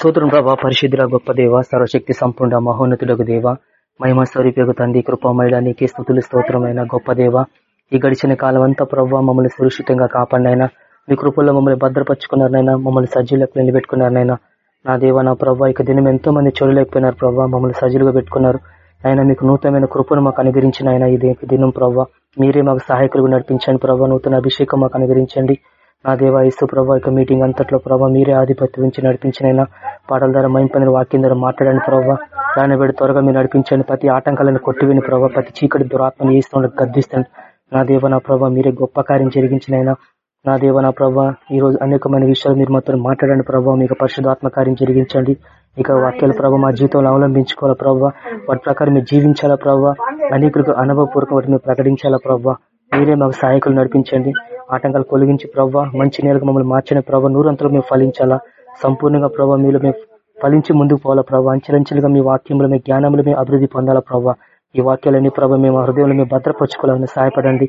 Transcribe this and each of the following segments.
సూత్రం ప్రభా పరిశుద్ధుల గొప్ప దేవ సర్వశక్తి సంపూర్ణ మహోన్నతులకు దేవ మహిమ స్వరూపకు తండ్రి కృపమైడ నీకే స్థుతులు స్తోత్రమైన గొప్ప దేవ. ఈ గడిచిన కాలం అంతా ప్రభావ మమ్మల్ని సురక్షితంగా కాపాడినైనా మీ కృపల్లో మమ్మల్ని భద్రపరుచుకున్నారనైనా మమ్మల్ని సజ్జులకు నిలబెట్టుకున్నారనైనా నా దేవ నా ప్రభావ ఇక దినం ఎంతో మంది చూడలేకపోయినారు ప్రభావ మమ్మల్ని సజ్జులుగా పెట్టుకున్నారు. ఆయన మీకు నూతనమైన కృపను మాకు అనుగ్రహించిన ఆయన ఇది దినం ప్రభావ మీరే మాకు సహాయకులుగా నడిపించండి ప్రభావ నూతన అభిషేకం మాకు అనుగ్రహించండి. నా దేవ ఇసు ప్రభా యొక్క మీటింగ్ అంతట్లో ప్రభావ మీరే ఆధిపత్యం నుంచి నడిపించినైనా పాటల ద్వారా మైంపని వాక్యం ద్వారా మాట్లాడండి ప్రభావ దాన్ని బట్టి త్వరగా మీరు నడిపించండి. ప్రతి ఆటంకాలను కొట్టివేని ప్రభావ ప్రతి చీకటి దురాత్మ ఏస్తుండగా గద్దిస్తాను. నా దేవ నా ప్రభావ మీరే గొప్ప కార్యం జరిగించినైనా నా దేవ నా ప్రభావ ఈ రోజు అనేకమైన విషయాలు మీరు మాతో మాట్లాడండి ప్రభావ మీకు పరిశుధాత్మ కార్యం జరిగించండి. ఇక వాక్యాల ప్రభావ మా జీవితంలో అవలంబించుకోవాలా ప్రభావ వాటి ప్రకారం మీరు జీవించాలా ప్రభావ అనేకులకు అనుభవపూర్వకం వాటిని ప్రకటించాలా ప్రభావ మీరే మాకు సహాయకులు నడిపించండి. ఆటంకాలు కొలిగించి ప్రవ్వ మంచి నేలకు మమ్మల్ని మార్చిన ప్రభావ నూరంతలో మేము ఫలించాలా? సంపూర్ణంగా ప్రభావ మీలో మేము ఫలించి ముందుకు పోవాలా ప్రభావ అంచెలంచెలుగా మీ వాక్యంలో మీ జ్ఞానంలో మేము అభివృద్ధి పొందాలా ప్రభావ ఈ వాక్యాలన్నీ ప్రభావ మేము హృదయంలో మేము భద్రపరచుకోవాలని సహాయపడండి.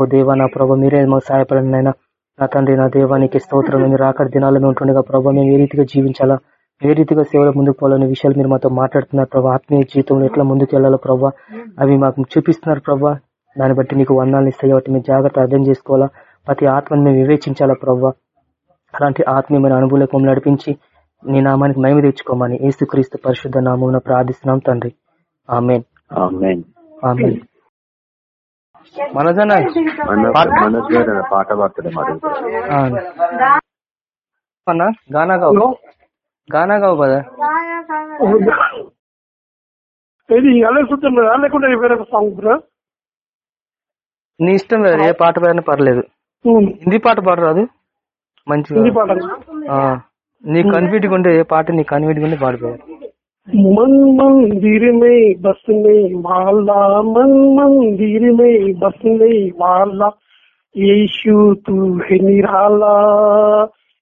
ఓ దేవా నా ప్రభావ మీరే మాకు సహాయపడండి నాయన. నా తండ్రి నా దేవానికి స్తోత్రం. మీరు ఆఖరి దినాల్లో మేము ఉంటుండగా ప్రభావ మేము ఏ రీతిగా జీవించాలా? ఏ రీతిగా సేవలో ముందుకు పోవాలనే విషయాలు మీరు మాతో మాట్లాడుతున్నారు ప్రభావ ఆత్మీయ జీవితంలో ఎట్లా ముందుకు వెళ్ళాలో ప్రభావ అవి మాకు చూపిస్తున్నారు ప్రభావ దాన్ని బట్టి నీకు వందాలను ఇస్తాయి కాబట్టి మేము జాగ్రత్త అర్థం చేసుకోవాలా? ప్రతి ఆత్మని మేము వివేచించాలా ప్రవ్వ? అలాంటి ఆత్మీయమైన అనుభూలకు నడిపించి నీ నామానికి మేము తెచ్చుకోమని ఏసుక్రీస్తు పరిశుద్ధ నామం ప్రార్థిస్తున్నాం తండ్రి. ఆమెన్. మనోజన పాట పాడతాడు గానా గావు. గానా గావు కదా ఇది అలా చూద్దాం లేకుండా వేరే సాంగ్ నీ ఇష్టం వేరు ఏ పాట పాడినా పర్లేదు. హిందీ పాట పాడరాదు మంచిగా నీ కన్ఫ్యూటింగ్ ఉంటే ఏ పాట నీ కన్ఫ్యూటింగ్ ఉంటే పాడిపోయారు मन मंदिर में बसने वाला मन मंदिर में बसने वाला यीशु तू है निराला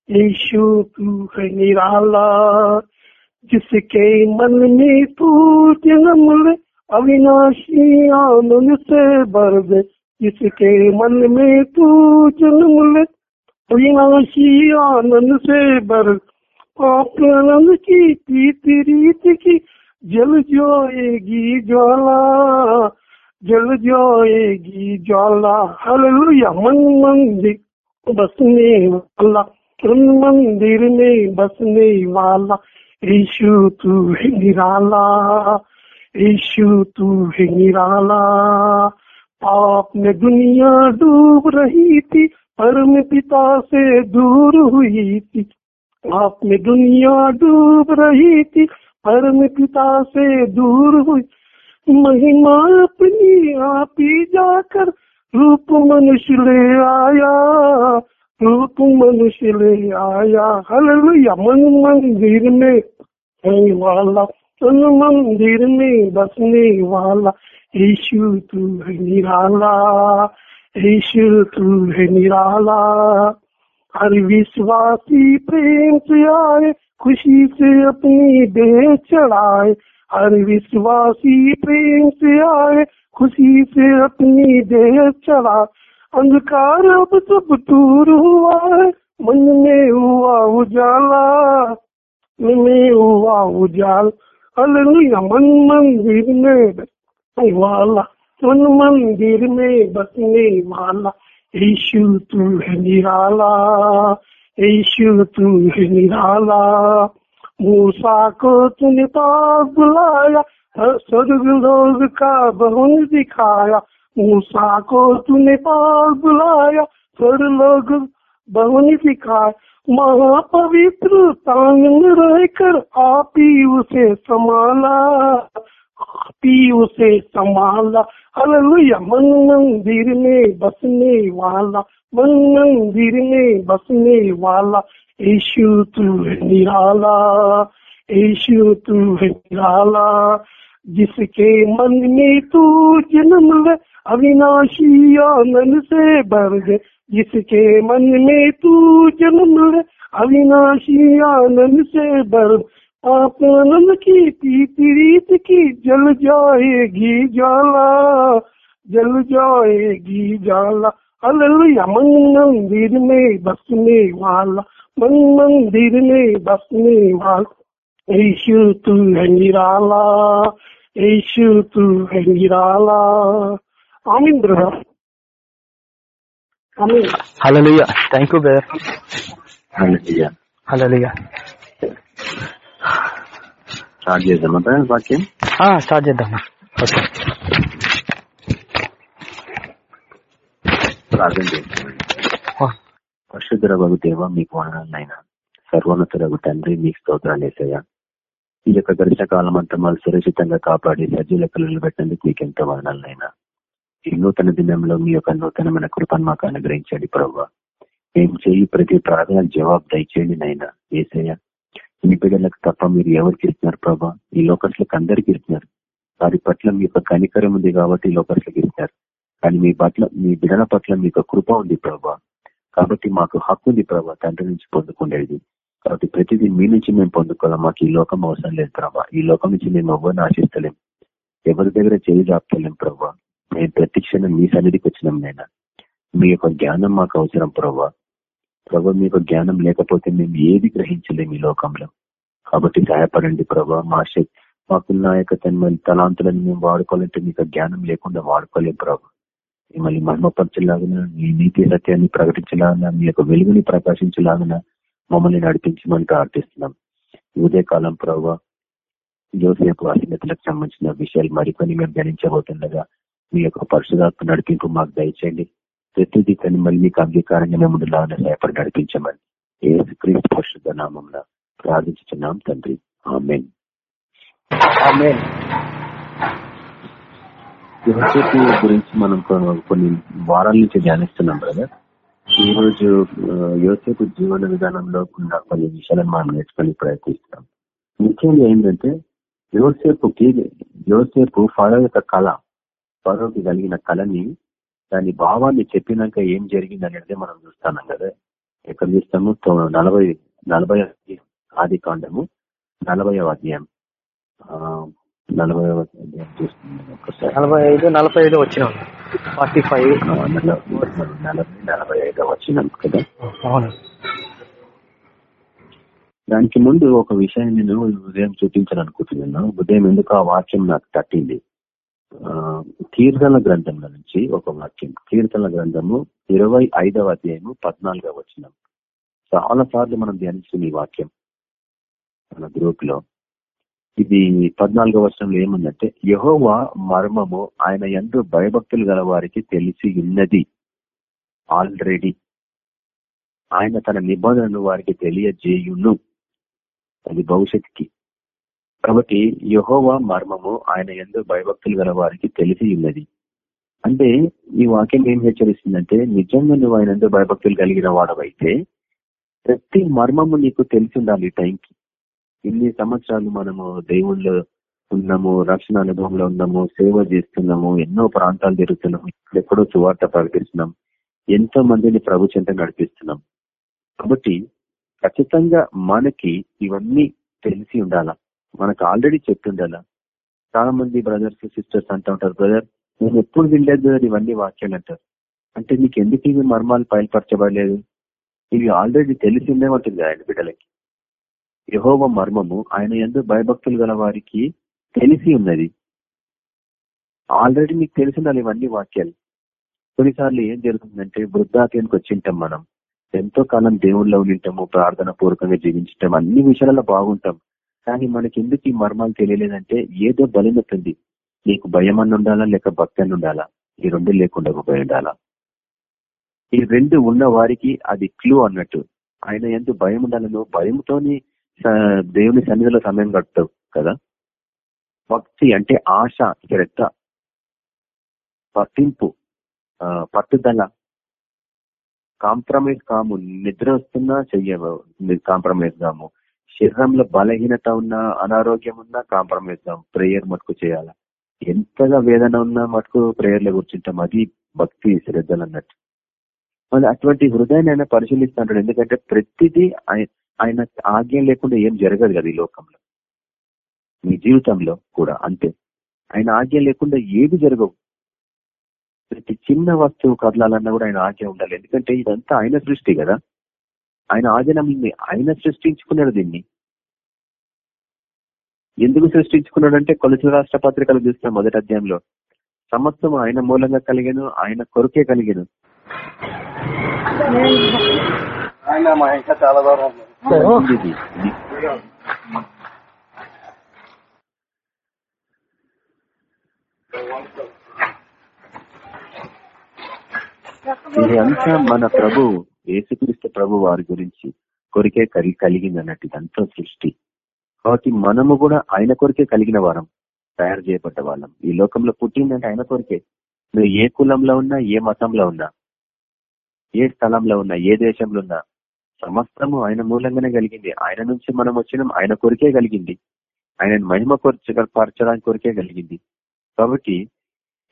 यीशु तू है निराला जिसके मन में तू जन्म ले अविनाशी आनंद से भर दे जिसके मन में तू जन्म ले अविनाशी आनंद से भर आनंद की प्रीति रीत की जल जाएगी ज्वाला जल जाएगी ज्वाला हालेलुया मन मंदिर बसने वाला मन मंदिर में बसने वाला यीशु तू है निराला यीशु तू है निराला पाप में दुनिया डूब रही थी, परम पिता से दूर हुई थी। पाप में दुनिया डूब रही थी, परम पिता से दूर हुई। महिमा अपनी आप ही जाकर रूप मनुष्य ले आया, रूप मनुष्य ले आया। हल्लुया, मन मंदिर में वाला मंदिर में बसने वाला। यीशु तू है निराला यीशु तू है निराला। हर विश्वासी प्रेम से आए, खुशी से अपनी देह चढ़ाए। हर विश्वासी प्रेम से आए, खुशी से अपनी देह चढ़ा। अंधकार अब सब दूर हुआ है, मन में हुआ उजाला। मन में हुआ उजाल। हालेलुया मन मंदिर में वाला मन मंदिर में बसने वाला, यीशु तू है निराला, यीशु तू है निराला। मूसा को तूने पास बुलाया स्वर्ग लोग का बहुन दिखाया। मूसा को तूने पास बुलाया, स्वर्ग लोग बहुन दिखाया महापवित्र तांग रहकर आप ही उसे संभाला। आप ही उसे संभाला हालेलुया मन मंदिर में बसने वाला मन मंदिर में बसने वाला यीशु तू है निराला यीशु तू है निराला जिसके मन में तू जन्म ले अविनाशी आनंद से भर दे जिसके मन में तू जन्म ले अविनाशी आनंद से भर पानन की पीती रीत की जल जाएगी जाला जल जाएगी जाला अल्लाह मन मंदिर में बसने वाला मन मंदिर में बसने वाला यीशु तू है निराला यीशु तू है निराला amen brother amen hallelujah thank you brother hallelujah hallelujah start చేద్దామంటే వాక్యం? స్టార్ట్ చేద్దాం. ఓకే. ప్రార్థన చేద్దాం పరిశుద్ధ రఘు దేవ మీకు వదనాలైనా సర్వోన్నతులకు తండ్రి మీకు స్తోత్రాలు వేసాయా ఈ యొక్క గడిచిన కాలం అంతా మళ్ళీ సురక్షితంగా కాపాడి సజ్జీల కళ్ళు పెట్టినందుకు మీకు ఎంతో వదనాలైనా ఈ నూతన దినంలో మీ యొక్క నూతనమైన కృపను మాకు అనుగ్రహించండి ప్రభావ మేము చేయి ప్రతి ప్రార్థన జవాబు దయచేయండి నైనా ఏసయ్య. మీ బిడ్డలకు తప్ప మీరు ఎవరికి ఇస్తున్నారు ప్రభా? ఈ లోకస్లకు అందరికీ ఇస్తున్నారు. వారి పట్ల మీ యొక్క కనికరం ఉంది కాబట్టి ఈ లోకస్లకు ఇస్తున్నారు. కానీ మీ పట్ల మీ బిడ్డల పట్ల మీ కృప ఉంది ప్రభా. కాబట్టి మాకు హక్కు ఉంది ప్రభా తండ్రి నుంచి పొందుకునేది. కాబట్టి ప్రతిదీ మీ నుంచి మేము పొందుకోవాలి. మాకు ఈ లోకం అవసరం లేదు ప్రభా. ఈ లోకం నుంచి మేము ఎవరిని ఆశిస్తలేం. ఎవరి దగ్గర చేయి జాపుతలేం ప్రభా. మేము ప్రతి క్షణం మీ సన్నిధికి వచ్చినాం నేను మీ యొక్క జ్ఞానం మాకు అవసరం ప్రభా. ప్రభు మీకు జ్ఞానం లేకపోతే మేము ఏది గ్రహించలేము ఈ లోకంలో. కాబట్టి సహాయపడండి ప్రభా మా శక్తి మాకున్న యొక్క తన తలాంతులను మేము వాడుకోవాలంటే మీకు జ్ఞానం లేకుండా వాడుకోలేము ప్రభు. మిమ్మల్ని మర్మపరచలాగిన మీ నీతి సత్యాన్ని ప్రకటించలాగిన మీ యొక్క వెలుగుని ప్రకాశించలాగిన మమ్మల్ని నడిపించమని ప్రార్థిస్తున్నాం. ఈ ఉదయకాలం ప్రభావ యోసేపు అసీనతలకు సంబంధించిన విషయాలు మరికొని మేము ధ్యానించబోతుండగా మీ యొక్క పరిశుధాత్మ నడిపింపు మాకు దయచేయండి. ప్రతిదీ తను మళ్ళీ మీకు అంగీకారంగా మేము ముందులాగానే సహాయపడి నడిపించమని. ఏ క్రీస్తు పరిశుద్ధ నామం ప్రార్థించుతున్నాం తండ్రి. ఆమెన్. యోసేపు గురించి మనం కొన్ని వారాల నుంచి ధ్యానిస్తున్నాం బ్రదర్. ఈ రోజు యోసేపు జీవన విధానంలో ఉన్న కొన్ని విషయాలను మనం నేర్చుకొని ప్రయత్నిస్తాం ముఖ్యంగా ఏంటంటే యోసేపుకి యోసేపు ఫరో యొక్క కళ ఫరోకి కలిగిన కళని దాని భావాన్ని చెప్పినాక ఏం జరిగింది అనేది మనం చూస్తున్నాం కదా. ఎక్కడ చూస్తాము నలభై నలభై ఆది కాండము నలభై అధ్యాయం. నలభై అధ్యాయం చూస్తున్నాం ఒకసారి. నలభై ఐదు నలభై ఐదు వచ్చినాం. Forty five. నలభై నలభై ఐదో వచ్చినాం కదా. దానికి ముందు ఒక విషయం నేను ఉదయం చూపించాలనుకుంటున్నాను. ఉదయం ఎందుకు ఆ వాక్యం నాకు తట్టింది? కీర్తన గ్రంథంలో నుంచి ఒక వాక్యం. కీర్తన గ్రంథము ఇరవై ఐదవ అధ్యాయము పద్నాలుగవ వచ్చిన చాలా సార్లు మనం ధ్యానించిన ఈ వాక్యం మన గ్రూప్లో ఇది పద్నాలుగవ వచనంలో ఏముందంటే యహోవా మర్మము ఆయన ఎందు భయభక్తులు గల వారికి తెలిసి ఉన్నది ఆల్రెడీ. ఆయన తన నిబంధనను వారికి తెలియజేయును. అది భవిష్యత్తుకి. కాబట్టి యహోవా మర్మము ఆయన ఎందు భయభక్తులు గల వారికి తెలిసి ఉన్నది. అంటే ఈ వాక్యం ఏం హెచ్చరిస్తుందంటే నిజంగా నువ్వు ఆయన ఎందు భయభక్తులు కలిగిన వాడవైతే ప్రతి మర్మము నీకు తెలిసి ఉండాలి టైంకి. ఇన్ని సంవత్సరాలు మనము దేవుళ్ళు ఉన్నాము రక్షణ అనుభవంలో ఉన్నాము సేవ చేస్తున్నాము ఎన్నో ప్రాంతాలు తిరుగుతున్నాము ఎక్కడో సువార్త ప్రకటిస్తున్నాం ఎంతో మందిని ప్రభు చెంత నడిపిస్తున్నాం. కాబట్టి ఖచ్చితంగా మనకి ఇవన్నీ తెలిసి ఉండాలా? మనకు ఆల్రెడీ చెప్తుండాల. చాలా మంది బ్రదర్స్ సిస్టర్స్ అంటూ ఉంటారు బ్రదర్ నేను ఎప్పుడు వినలేదు ఇవన్నీ వాక్యాలు అంటారు. అంటే నీకు ఎందుకు ఇవి మర్మాలు బయలుపరచబడలేదు ఇవి ఆల్రెడీ తెలిసిందే ఉంటుంది ఆయన బిడ్డలకి. యహోవ మర్మము ఆయన ఎందు భయభక్తులు గల వారికి తెలిసి ఉన్నది. ఆల్రెడీ నీకు తెలిసి ఇవన్నీ వాక్యాలు. కొన్నిసార్లు ఏం జరుగుతుందంటే వృద్ధాప్యానికి వచ్చింటాం మనం. ఎంతో కాలం దేవుళ్ళలో ఉంటాము ప్రార్థన పూర్వకంగా జీవించటం అన్ని విషయాలలో బాగుంటాం. కానీ మనకి ఎందుకు ఈ మర్మాలు తెలియలేదంటే ఏదో బలినతుంది నీకు భయం అని ఉండాలా లేక భక్తి అని ఉండాలా ఈ రెండు లేకుండా భయం ఉండాలా ఈ రెండు ఉన్న వారికి అది క్లూ అన్నట్టు. ఆయన ఎందు భయం ఉండాలి నువ్వు భయంతోని స- దేవుని సన్నిధిలో సమయం గడుపుతావు కదా? భక్తి అంటే ఆశ శ్రద్ధ పట్టింపు పట్టుదల. కాంప్రమైజ్ కాము నిద్ర వస్తున్నా చెయ్యము కాంప్రమైజ్ కాము. శరీరంలో బలహీనత ఉన్నా అనారోగ్యం ఉన్నా కాంప్రమైజ్ ప్రేయర్ మటుకు చేయాల? ఎంతగా వేదన ఉన్నా మటుకు ప్రేయర్లో కూర్చుంటాం. అది భక్తి శ్రద్ధలు అన్నట్టు. మళ్ళీ అటువంటి హృదయాన్ని ఆయన పరిశీలిస్తుంటాడు. ఎందుకంటే ప్రతిదీ ఆయన ఆజ్ఞ లేకుండా ఏం జరగదు కదా ఈ లోకంలో. మీ జీవితంలో కూడా అంతే. ఆయన ఆజ్ఞ లేకుండా ఏది జరగవు. ప్రతి చిన్న వస్తువు కదలాలన్నా కూడా ఆయన ఆజ్ఞ ఉండాలి. ఎందుకంటే ఇదంతా ఆయన సృష్టి కదా. ఆయన ఆదినామల్ని ఆయన సృష్టించుకున్నాడు దీన్ని. ఎందుకు సృష్టించుకున్నాడంటే కొలసి రాష్ట్ర పత్రికలు చూస్తాం మొదటి అధ్యాయంలో. సమస్తం ఆయన మూలంగా కలిగాను ఆయన కొరకే కలిగాను. అంతా మన ప్రభు ఏసుక్రీస్తు ప్రభు వారి గురించి కొరికే కలిగి కలిగింది అన్నట్టు ఇదంతా సృష్టి. కాబట్టి మనము కూడా ఆయన కొరికే కలిగిన వారం తయారు చేయబడ్డ వాళ్ళం. ఈ లోకంలో పుట్టిందంటే ఆయన కొరికే. నువ్వు ఏ కులంలో ఉన్నా ఏ మతంలో ఉన్నా ఏ స్థలంలో ఉన్నా ఏ దేశంలో ఉన్నా సమస్తము ఆయన మూలంగానే కలిగింది. ఆయన నుంచి మనం వచ్చినాం ఆయన కొరికే కలిగింది. ఆయన మహిమ పరచడానికి కొరికే కలిగింది. కాబట్టి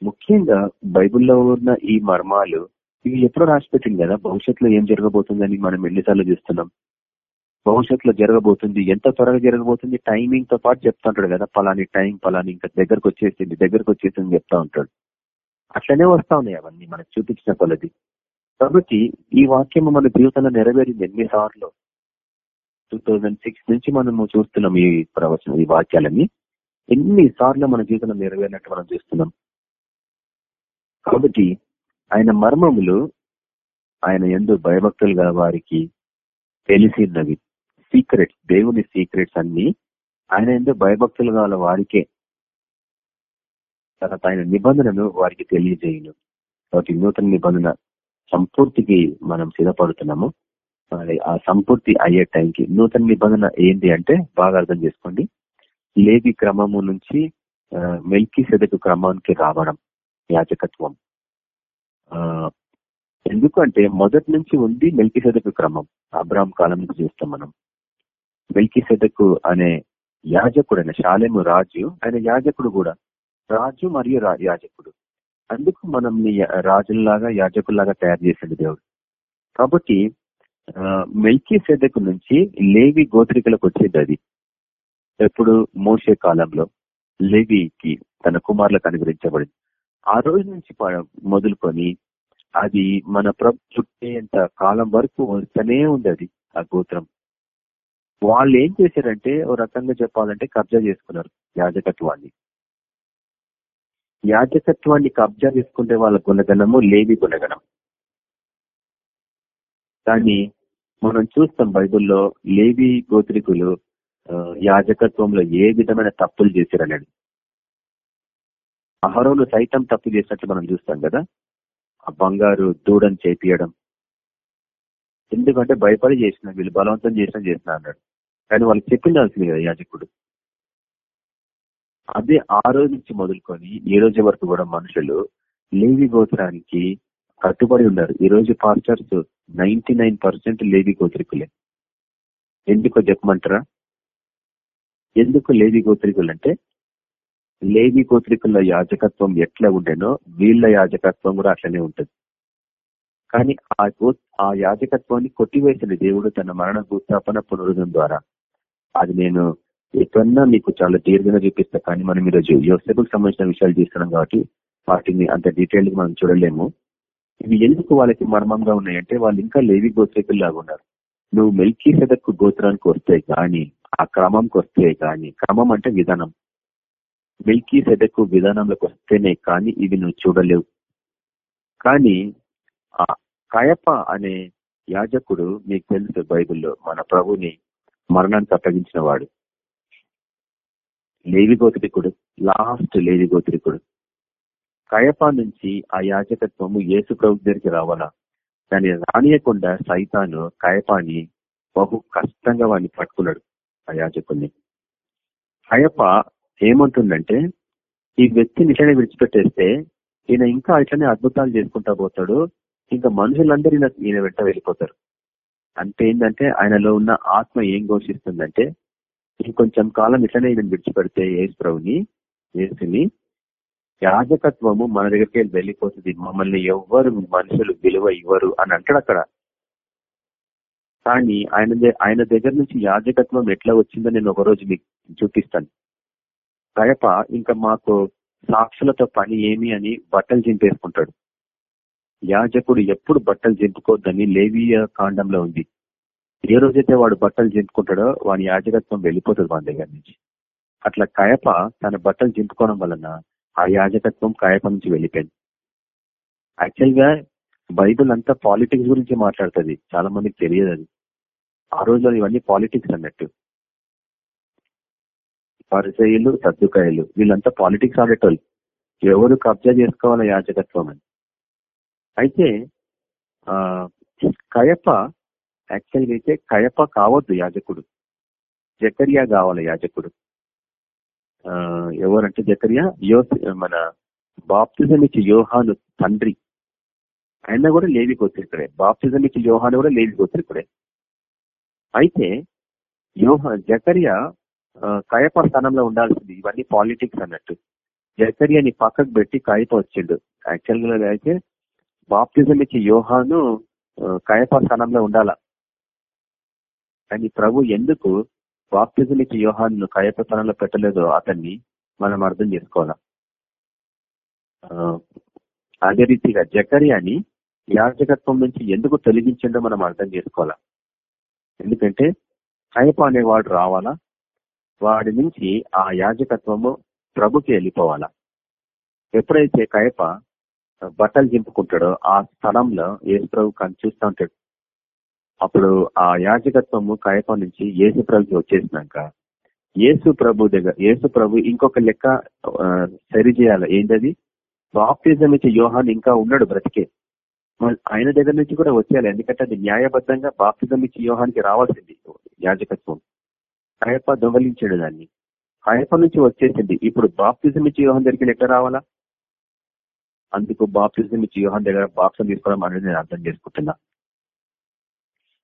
ముఖ్యంగా బైబిల్లో ఉన్న ఈ మర్మాలు ఇవి ఎప్పుడో రాసిపెట్టింది కదా? భవిష్యత్తులో ఏం జరగబోతుందని మనం ఎన్నిసార్లు చూస్తున్నాం. భవిష్యత్తులో జరగబోతుంది ఎంత త్వరగా జరగబోతుంది టైమింగ్తో పాటు చెప్తా ఉంటాడు కదా పలాని టైం పలాని ఇంకా దగ్గరకు వచ్చేసింది దగ్గరకు వచ్చేసింది చెప్తా ఉంటాడు. అట్లనే వస్తా ఉన్నాయి అవన్నీ మనకు చూపించిన కొలది. కాబట్టి ఈ వాక్యం మన జీవితంలో నెరవేరింది ఎన్నిసార్లు? టూ థౌజండ్ సిక్స్ నుంచి మనము చూస్తున్నాం ఈ ప్రవచనం ఈ వాక్యాలన్నీ. ఎన్నిసార్లు మన జీవితంలో నెరవేరినట్టు మనం చూస్తున్నాం? కాబట్టి ఆయన మర్మములు ఆయన ఎందు భయభక్తులుగా వారికి తెలిసినవి. సీక్రెట్స్ దేవుని సీక్రెట్స్ అన్ని ఆయన ఎందు భయభక్తులు గల వారికే తర్వాత ఆయన నిబంధనను వారికి తెలియజేయను. కాబట్టి నూతన నిబంధన సంపూర్తికి మనం సిద్ధపడుతున్నాము. మరి ఆ సంపూర్తి అయ్యే టైంకి నూతన నిబంధన ఏంటి అంటే బాగా అర్థం చేసుకోండి. లేవి క్రమము నుంచి మెల్కి సెదకు క్రమానికి రావడం యాజకత్వం. ఎందుకంటే మొదటి నుంచి ఉంది మెల్కి సెదకు క్రమం. అబ్రామ్ కాలం నుంచి చూస్తాం మనం. మెల్కి సెదకు అనే యాజకుడు ఆయన శాలెము రాజు ఆయన యాజకుడు కూడా. రాజు మరియు యాజకుడు. అందుకు మనం రాజుల్లాగా యాజకుల్లాగా తయారు చేసింది దేవుడు. కాబట్టి మెల్కీ సెదకు నుంచి లేవి గోత్రికలకు వచ్చేది అది. ఎప్పుడు? మోసే కాలంలో. లేవికి తన కుమారులకు అనుగ్రహించబడింది. ఆ రోజు నుంచి మొదలుకొని అది మన ప్రభు చుట్టేంత కాలం వరకు వస్తూనే ఉంది అది ఆ గోత్రం. వాళ్ళు ఏం చేశారంటే ఓ రకంగా చెప్పాలంటే కబ్జా చేసుకున్నారు యాజకత్వాన్ని. యాజకత్వాన్ని కబ్జా చేసుకుంటే వాళ్ళ గుణగణము లేవి గుణగణం. కానీ మనం చూస్తాం బైబుల్లో లేవి గోత్రికులు యాజకత్వంలో ఏ విధమైన తప్పులు చేశారన్నాడు అహరోను సైతం తప్పు చేసినట్లు మనం చూస్తాం కదా. ఆ బంగారు దూడని చేపియడం. ఎందుకంటే భయపడి చేసిన వీళ్ళు బలవంతం చేసిన చేసిన అన్నాడు. కానీ వాళ్ళకి చెప్పిండాల్సింది కదా యాజకుడు. అదే ఆ రోజు నుంచి మొదలుకొని ఈ రోజు వరకు కూడా మనుషులు లేవి గోత్రానికి కట్టుబడి ఉన్నారు. ఈ రోజు పాస్టర్స్ నైన్టీ లేవి గోత్రికులే. ఎందుకో చెప్పమంటారా? ఎందుకు లేవి గోత్రికులు అంటే లేవి గోత్రికుల యాజకత్వం ఎట్లా ఉండేనో వీళ్ళ యాజకత్వం కూడా అట్లనే ఉంటుంది. కానీ ఆ ఆ యాజకత్వాన్ని కొట్టివేసిన దేవుడు తన మరణ భూస్థాపన పునరుద్ధం ద్వారా. అది నేను ఎప్పుడన్నా మీకు చాలా దీర్ఘంగా చూపిస్తా. కానీ మనం ఈరోజు యోసేపుకు సంబంధించిన విషయాలు తీసుకున్నాం కాబట్టి వాటిని అంత డీటెయిల్గా మనం చూడలేము. ఇవి ఎందుకు వాళ్ళకి మర్మంగా ఉన్నాయంటే వాళ్ళు ఇంకా లేవి గోత్రికుల్లాగా ఉన్నారు. నువ్వు మెల్కీ సెదక్కు గోత్రానికి వస్తే గాని ఆ క్రమంకి వస్తే గాని క్రమం అంటే విధానం. మిల్కీ సెదకు విధానంలోకి వస్తేనే కానీ ఇవి నువ్వు చూడలేవు. కానీ ఆ కయప అనే యాజకుడు మీకు తెలుసు బైబిల్లో మన ప్రభుని మరణానికి అప్పగించిన వాడు లేవి గోత్రికుడు లాస్ట్ లేవి గోత్రికుడు. కయప నుంచి ఆ యాజకత్వము యేసు ప్రభు దగ్గరికి రావాలా? దాన్ని రానియకుండా సైతాను కయపాని బహు కష్టంగా వాడిని పట్టుకున్నాడు ఆ యాజకుడిని కయప ఏమంటుందంటే ఈ వ్యక్తిని ఇట్లనే విడిచిపెట్టేస్తే ఈయన ఇంకా ఇట్లనే అద్భుతాలు చేసుకుంటా పోతాడు ఇంకా మనుషులందరూ ఈయన వెంట వెళ్ళిపోతారు. అంటే ఏంటంటే ఆయనలో ఉన్న ఆత్మ ఏం ఘోషిస్తుందంటే ఇంకొంచెం కాలం ఇట్లనే ఈయన విడిచిపెడితే యేసు ప్రభుని యేసుని యాజకత్వము మన దగ్గరికి వెళ్ళిపోతుంది. మమ్మల్ని ఎవ్వరు మనుషులు విలువ ఇవ్వరు అని అంటాడు అక్కడ. కానీ ఆయన ఆయన దగ్గర నుంచి యాజకత్వం ఎట్లా వచ్చిందో నేను ఒకరోజు మీకు చూపిస్తాను. కయప ఇంకా మాకు సాక్షులతో పని ఏమి అని బట్టలు చింపేసుకుంటాడు. యాజకుడు ఎప్పుడు బట్టలు చింపుకోవద్దని లేవీయ కాండంలో ఉంది. ఏ రోజైతే వాడు బట్టలు చింపుకుంటాడో వాని యాజకత్వం వెళ్ళిపోతుంది వాని దగ్గర నుంచి. అట్లా కయప తన బట్టలు చింపుకోవడం వలన ఆ యాజకత్వం కయప నుంచి వెళ్ళిపోయింది. యాక్చువల్గా బైబుల్ అంతా పాలిటిక్స్ గురించి మాట్లాడుతుంది. చాలా మందికి తెలియదు అది. ఆ రోజుల్లో ఇవన్నీ పాలిటిక్స్ అన్నట్టు. పరిచయులు సర్దుకాయలు వీళ్ళంతా పాలిటిక్స్ ఆడేటోళ్ళు. ఎవరు కబ్జా చేసుకోవాలి యాజకత్వం అని. అయితే ఆ కయప యాక్చువల్గా అయితే కయప కావద్దు యాజకుడు. జకరియా కావాలి యాజకుడు. ఆ ఎవరంటే జకరియా? యో మన బాప్తిజం ఇచ్చి యోహాను తండ్రి. ఆయన కూడా లేవి గోత్రికుడే బాప్తిజం ఇచ్చి యోహాను కూడా లేవి గోత్రికుడే అయితే యోహ జకరియా కయప స్థానంలో ఉండాల్సింది. ఇవన్నీ పాలిటిక్స్ అన్నట్టు. జకరియాని పక్కకు పెట్టి కయప వచ్చిండు యాక్చువల్గా అయితే బాప్తిజం ఇచ్చే యోహాను కయప స్థానంలో ఉండాల. కానీ ప్రభు ఎందుకు బాప్తిజం ఇచ్చే యోహాను కయప స్థానంలో పెట్టలేదో అతన్ని మనం అర్థం చేసుకోవాలా. అదే రీతిగా జకరియాని యాజకత్వం నుంచి ఎందుకు తొలగించిండో మనం అర్థం చేసుకోవాలా. ఎందుకంటే కయప అనేవాడు రావాలా? వాడి నుంచి ఆ యాజకత్వము ప్రభుకి వెళ్ళిపోవాలా? ఎప్పుడైతే కయప బట్టలు చింపుకుంటాడో ఆ స్థలంలో ఏసుప్రభు ప్రభు చూస్తూ ఉంటాడు. అప్పుడు ఆ యాజకత్వము కయప నుంచి యేసు ప్రభుకి వచ్చేసినాక ఏసు ప్రభు దగ్గర ఏసు ప్రభు ఇంకొక లెక్క సరి చేయాలి? ఏంటది? బాప్తిజం ఇచ్చే యోహాన్ ఇంకా ఉన్నాడు బ్రతికే. ఆయన దగ్గర నుంచి కూడా వచ్చేయాలి? ఎందుకంటే అది న్యాయబద్ధంగా బాప్తిజం ఇచ్చే యోహానికి రావాల్సింది యాజకత్వం. కయప దొంగలించాడు దాన్ని. కయప నుంచి వచ్చేసింది. ఇప్పుడు బాప్తిజం ఇచ్చి యోహన్ దగ్గరికి ఎట్లా రావాలా? అందుకు బాప్తిజం ఇచ్చి యోహన్ దగ్గర బాప్సం తీసుకోవడం అనేది నేను అర్థం చేసుకుంటున్నా.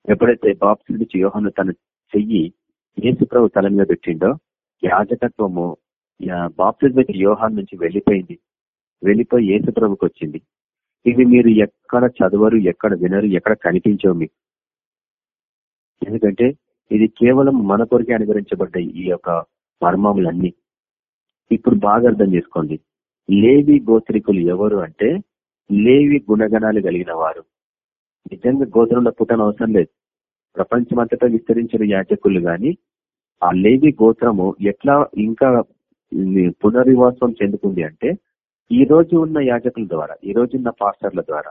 ఎప్పుడైతే బాప్తిజం ఇచ్చి యోహన్ తన చెయ్యి ఏసుప్రభు తల మీద పెట్టిండో యాజకత్వము బాప్తిజం ఇచ్చి యోహాన్ నుంచి వెళ్ళిపోయింది. వెళ్ళిపోయి ఏసుప్రభుకి వచ్చింది. ఇవి మీరు ఎక్కడ చదవరు ఎక్కడ వినరు ఎక్కడ కనిపించవు మీకు. ఎందుకంటే ఇది కేవలం మన కొరికే అనుగ్రహించబడ్డాయి ఈ యొక్క మర్మములన్నీ. ఇప్పుడు బాగా అర్థం చేసుకోండి. లేవి గోత్రికులు ఎవరు అంటే లేవి గుణగణాలు కలిగిన వారు. నిజంగా గోత్రంలో పుట్టని అవసరం లేదు. ప్రపంచమంతటా విస్తరించిన యాజకులు గాని ఆ లేవి గోత్రము ఎట్లా ఇంకా పునర్వివాసం చెందుకుంది అంటే ఈ రోజు ఉన్న యాజకుల ద్వారా ఈ రోజు ఉన్న పాస్టర్ల ద్వారా.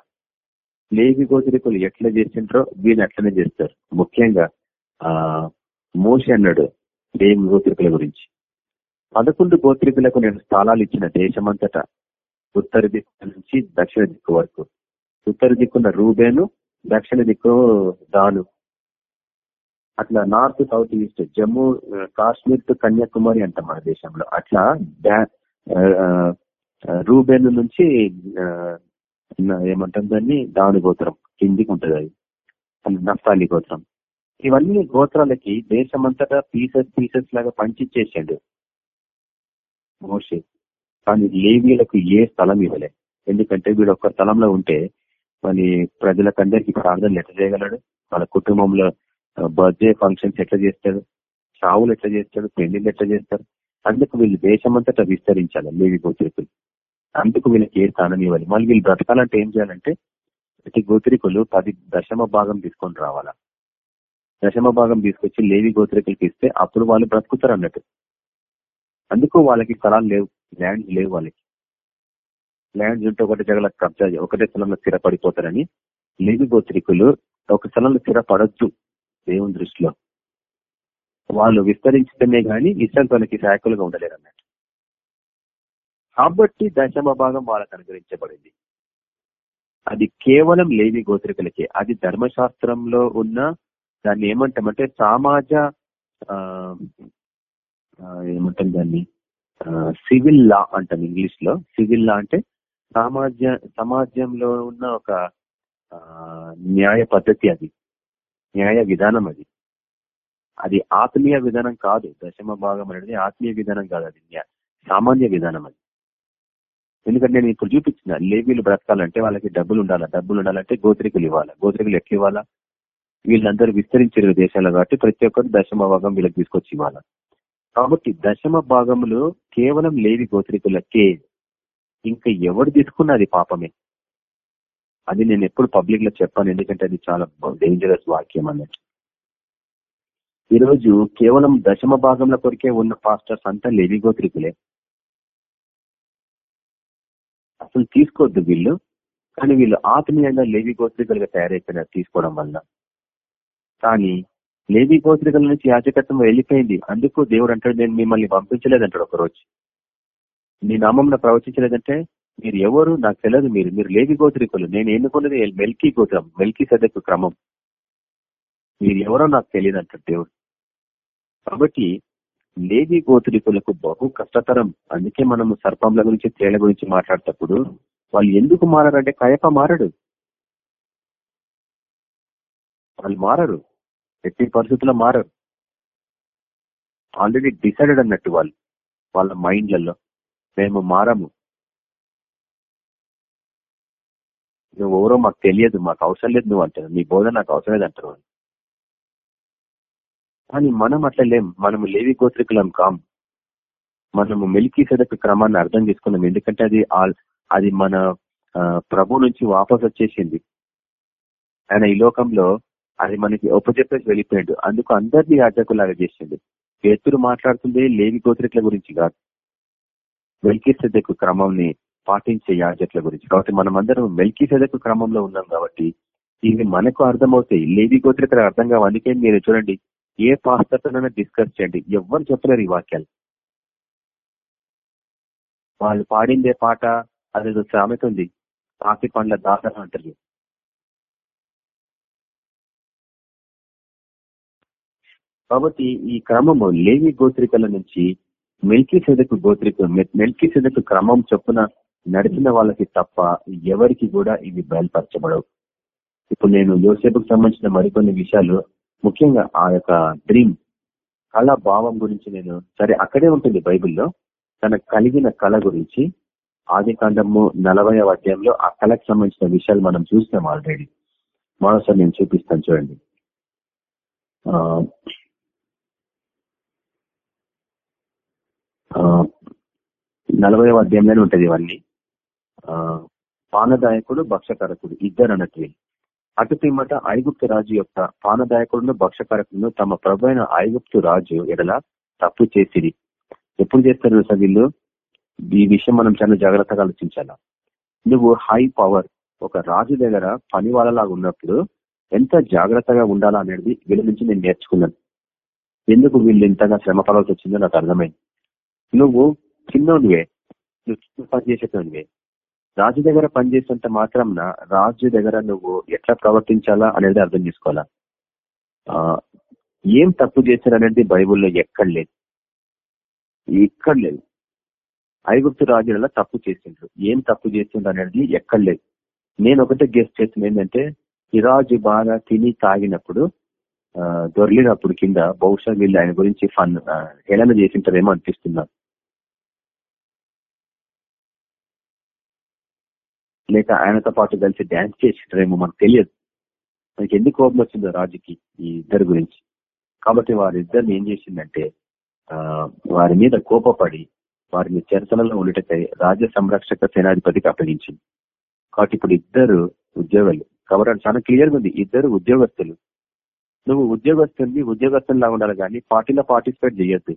లేవి గోత్రికులు ఎట్లా చేసింటారో వీళ్ళు అట్లనే చేస్తారు. ముఖ్యంగా ఆ మోసి అన్నాడు లేవి గోత్రికుల గురించి. పదకొండు గోత్రికులకు నేను స్థలాలు ఇచ్చిన దేశమంతటా ఉత్తర దిక్కు నుంచి దక్షిణ దిక్కు వరకు. ఉత్తర దిక్కున్న రూబేను దక్షిణ దిక్కు దాను. అట్లా north south east Jammu Kashmir to Kanyakumari అంట మన దేశంలో. అట్లా రూబేను నుంచి ఏమంటాం దాన్ని? దాని గోత్రం. కిందికి ఉంటుంది అది. నఫ్తాలి గోత్రం. ఇవన్నీ గోత్రాలకి దేశమంతటా పీసెస్ పీసెస్ లాగా పంచిచ్చేసాడు మోషే. కానీ లేవీలకు ఏ స్థలం ఇవ్వలే. ఎందుకంటే వీడు ఒక్క స్థలంలో ఉంటే మరి ప్రజలకందరికీ ప్రార్థనలు ఎట్లా చేయగలడు? వాళ్ళ కుటుంబంలో బర్త్డే ఫంక్షన్స్ ఎట్లా చేస్తాడు? చావులు ఎట్లా చేస్తాడు? పెళ్ళిళ్ళు ఎట్లా చేస్తారు అందుకు వీళ్ళు దేశమంతటా విస్తరించాలి లేవి గోత్రికులు. అందుకు వీళ్ళకి ఏ స్థానం ఇవ్వాలి? మళ్ళీ వీళ్ళు బ్రతకాలంటే ఏం చేయాలంటే ప్రతి గోత్రికులు పది దశమ భాగం తీసుకొని రావాలా? దశమ భాగం తీసుకొచ్చి లేవి గోత్రికలకి ఇస్తే అప్పుడు వాళ్ళు బ్రతుకుతారు అన్నట్టు. అందుకు వాళ్ళకి స్థలాలు లేవు ల్యాండ్స్ లేవు వాళ్ళకి. ల్యాండ్స్ ఉంటే ఒకటి జగల కబ్జా ఒకటే స్థలంలో స్థిరపడిపోతారని లేవి గోత్రికులు ఒక స్థలంలో స్థిరపడద్దు దేవుని దృష్టిలో. వాళ్ళు విస్తరించితేనే గాని ఇష్టంతోనికి శాఖలుగా ఉండలేరు అన్నట్టు. కాబట్టి దశమ భాగం వాళ్ళకు అనుగ్రహించబడింది. అది కేవలం లేవి గోత్రికులకే అది ధర్మశాస్త్రంలో ఉన్న దాన్ని ఏమంటామంటే సమాజ ఏమంటాం దాన్ని? సివిల్ లా అంటాం ఇంగ్లీష్లో సివిల్ లా అంటే సమాజ సమాజంలో ఉన్న ఒక న్యాయ పద్ధతి అది. న్యాయ విధానం అది. అది ఆత్మీయ విధానం కాదు. దశమ భాగం అనేది ఆత్మీయ విధానం కాదు అది. సామాన్య విధానం అది. ఎందుకంటే నేను ఇప్పుడు చూపించిన లేబీలు బ్రతకాలంటే వాళ్ళకి డబ్బులు ఉండాలా? డబ్బులు ఉండాలంటే గోత్రికులు ఇవ్వాలా? గోత్రికులు ఎట్లా ఇవ్వాలా? వీళ్ళందరూ విస్తరించారు దేశాలు కాబట్టి ప్రతి ఒక్కరు దశమ భాగం వీళ్ళకి తీసుకొచ్చి ఇవ్వాలి. కాబట్టి దశమ భాగంలో కేవలం లేవి గోత్రికులకే ఇంకా ఎవరు తీసుకున్నా అది పాపమే. అది నేను ఎప్పుడు పబ్లిక్లో చెప్పాను ఎందుకంటే అది చాలా డేంజరస్ వాక్యం అన్నట్టు. ఈరోజు కేవలం దశమ భాగంలో కొరికే ఉన్న పాస్టర్స్ అంతా లేవి గోత్రికులే. అసలు తీసుకోవద్దు వీళ్ళు. కానీ వీళ్ళు ఆత్మీయంగా లేవి గోత్రికలుగా తయారైపోయినారు తీసుకోవడం వల్ల. కానీ లేవి గోత్రికల నుంచి యాజకత్వం వెళ్ళిపోయింది. అందుకు దేవుడు అంటాడు నేను మిమ్మల్ని పంపించలేదంటాడు ఒకరోజు. మీ నామం ప్రవచించలేదంటే మీరు ఎవరు? నాకు తెలియదు మీరు. మీరు లేవి గోత్రికులు. నేను ఎన్నుకున్నది మెల్కీ గోత్రం మెల్కీ సదకు క్రమం. మీరు ఎవరో నాకు తెలియదు అంటాడు దేవుడు. కాబట్టి లేవి గోత్రికులకు బహు కష్టతరం. అందుకే మనము సర్పంల గురించి తేళ్ళ గురించి మాట్లాడేటప్పుడు వాళ్ళు ఎందుకు మారారంటే కయప మారడు. వాళ్ళు మారరు. ఎట్టి పరిస్థితుల్లో మారరు. ఆల్రెడీ డిసైడెడ్ అన్నట్టు వాళ్ళు వాళ్ళ మైండ్లలో. మేము మారము. నువ్వు ఎవరో మాకు తెలియదు మాకు అవసరం లేదు నువ్వు అంటారు. నీ బోధ నాకు అవసరం లేదు అంటారు వాళ్ళు. కానీ మనం అట్లా లేం. మనము లేవి గోత్రికులం కాం. మనము మెలికి సెదక క్రమాన్ని అర్థం చేసుకున్నాం. ఎందుకంటే అది అది మన ప్రభు నుంచి వాపస్ వచ్చేసింది ఆయన ఈ లోకంలో అది మనకి ఉపజెప్పేసి వెళ్ళిపోయాడు. అందుకు అందరినీ యాజకులాగా చేసింది పేతురు మాట్లాడుతుంది లేవి గోత్రికల గురించి కాదు. మెల్కీ సెదకు క్రమంని పాటించే యాజకుల గురించి. కాబట్టి మనం అందరం మెల్కీ సెదకు క్రమంలో ఉన్నాం కాబట్టి ఇవి మనకు అర్థమవుతాయి. లేవి గోత్రికలు అర్థం కావు అందుకే మీరు చూడండి ఏ పాస్తతోనైనా డిస్కస్ చేయండి. ఎవరు చెప్పలేరు ఈ వాక్యాలు. వాళ్ళు పాడిందే పాట అదేదో సామెత ఉంది. కాఫీ పండ్ల దాసన అంటారు. కాబట్టి ఈ క్రమము లేవి గోత్రికల నుంచి మెల్కీ సెదకు గోత్రిక మెల్కీ సెదకు క్రమం చొప్పున నడిచిన వాళ్ళకి తప్ప ఎవరికి కూడా ఇవి బయలుపరచబడవు. ఇప్పుడు నేను యోసేపుకు సంబంధించిన మరికొన్ని విషయాలు. ముఖ్యంగా ఆ యొక్క డ్రీమ్ కళ భావం గురించి నేను సరే అక్కడే ఉంటుంది బైబిల్లో. తన కలిగిన కళ గురించి ఆది కాండము నలభై అధ్యాయంలో ఆ కళకు సంబంధించిన విషయాలు మనం చూసినాం ఆల్రెడీ మరోసారి నేను చూపిస్తాను చూడండి. నలభై అధ్యాయంలోనే ఉంటది ఇవన్నీ. పానదాయకుడు భక్షకరకుడు ఇద్దరు అన్నట్టు అటు పిమ్మట ఐగుప్తు రాజు యొక్క పానదాయకుడును భక్షకరకుడును తమ ప్రభు అయిన ఐగుప్తు రాజు ఎడల తప్పు చేసిరి. ఎప్పుడు చేస్తారు సార్ వీళ్ళు? ఈ విషయం మనం చాలా జాగ్రత్తగా ఆలోచించాలా. నువ్వు హై పవర్ ఒక రాజు దగ్గర పని వాళ్ళలాగా ఉన్నప్పుడు ఎంత జాగ్రత్తగా ఉండాలా అనేది వీళ్ళ నుంచి నేను నేర్చుకున్నాను. ఎందుకు వీళ్ళు ఇంతగా శ్రమ పడాల్సి వచ్చిందో నాకు అర్థమైంది. నువ్వు చిన్నోనివే. నువ్వు పని చేసేటోనివే. రాజు దగ్గర పనిచేసేంత మాత్రం రాజు దగ్గర నువ్వు ఎట్లా ప్రవర్తించాలా అనేది అర్థం చేసుకోవాలా? ఏం తప్పు చేశారనేది బైబుల్లో ఎక్కడ లేదు. ఎక్కడ లేదు. ఐగుప్తు రాజులలో తప్పు చేసిండ్రు. ఏం తప్పు చేసిండ్రు అనేది ఎక్కడ లేదు. నేను ఒకటే గెస్ట్ చేసిన ఏంటంటే ఈ రాజు బాగా తిని తాగినప్పుడు దొరికినప్పుడు కింద బహుశా వీళ్ళు ఆయన గురించి ఫన్ హేళన చేసింటారేమో అనిపిస్తున్నారు లేక ఆయనతో పాటు కలిసి డ్యాన్స్ చేసింటారేమో మనకు తెలియదు. మనకి ఎందుకు కోపం వచ్చిందో రాజుకి ఈ ఇద్దరు గురించి. కాబట్టి వారిద్దరిని ఏం చేసిందంటే వారి మీద కోపపడి వారిని చెరసలలో ఉండటకై రాజ్య సంరక్షక సేనాధిపతికి అప్పగించింది. కాబట్టి ఇప్పుడు ఇద్దరు ఉద్యోగులు. కాబట్టి చాలా క్లియర్గా ఉంది. ఇద్దరు ఉద్యోగస్తులు. నువ్వు ఉద్యోగస్తుల్ని ఉద్యోగస్తుల్లా ఉండాలి కానీ పార్టీలో పార్టిసిపేట్ చేయొద్దు.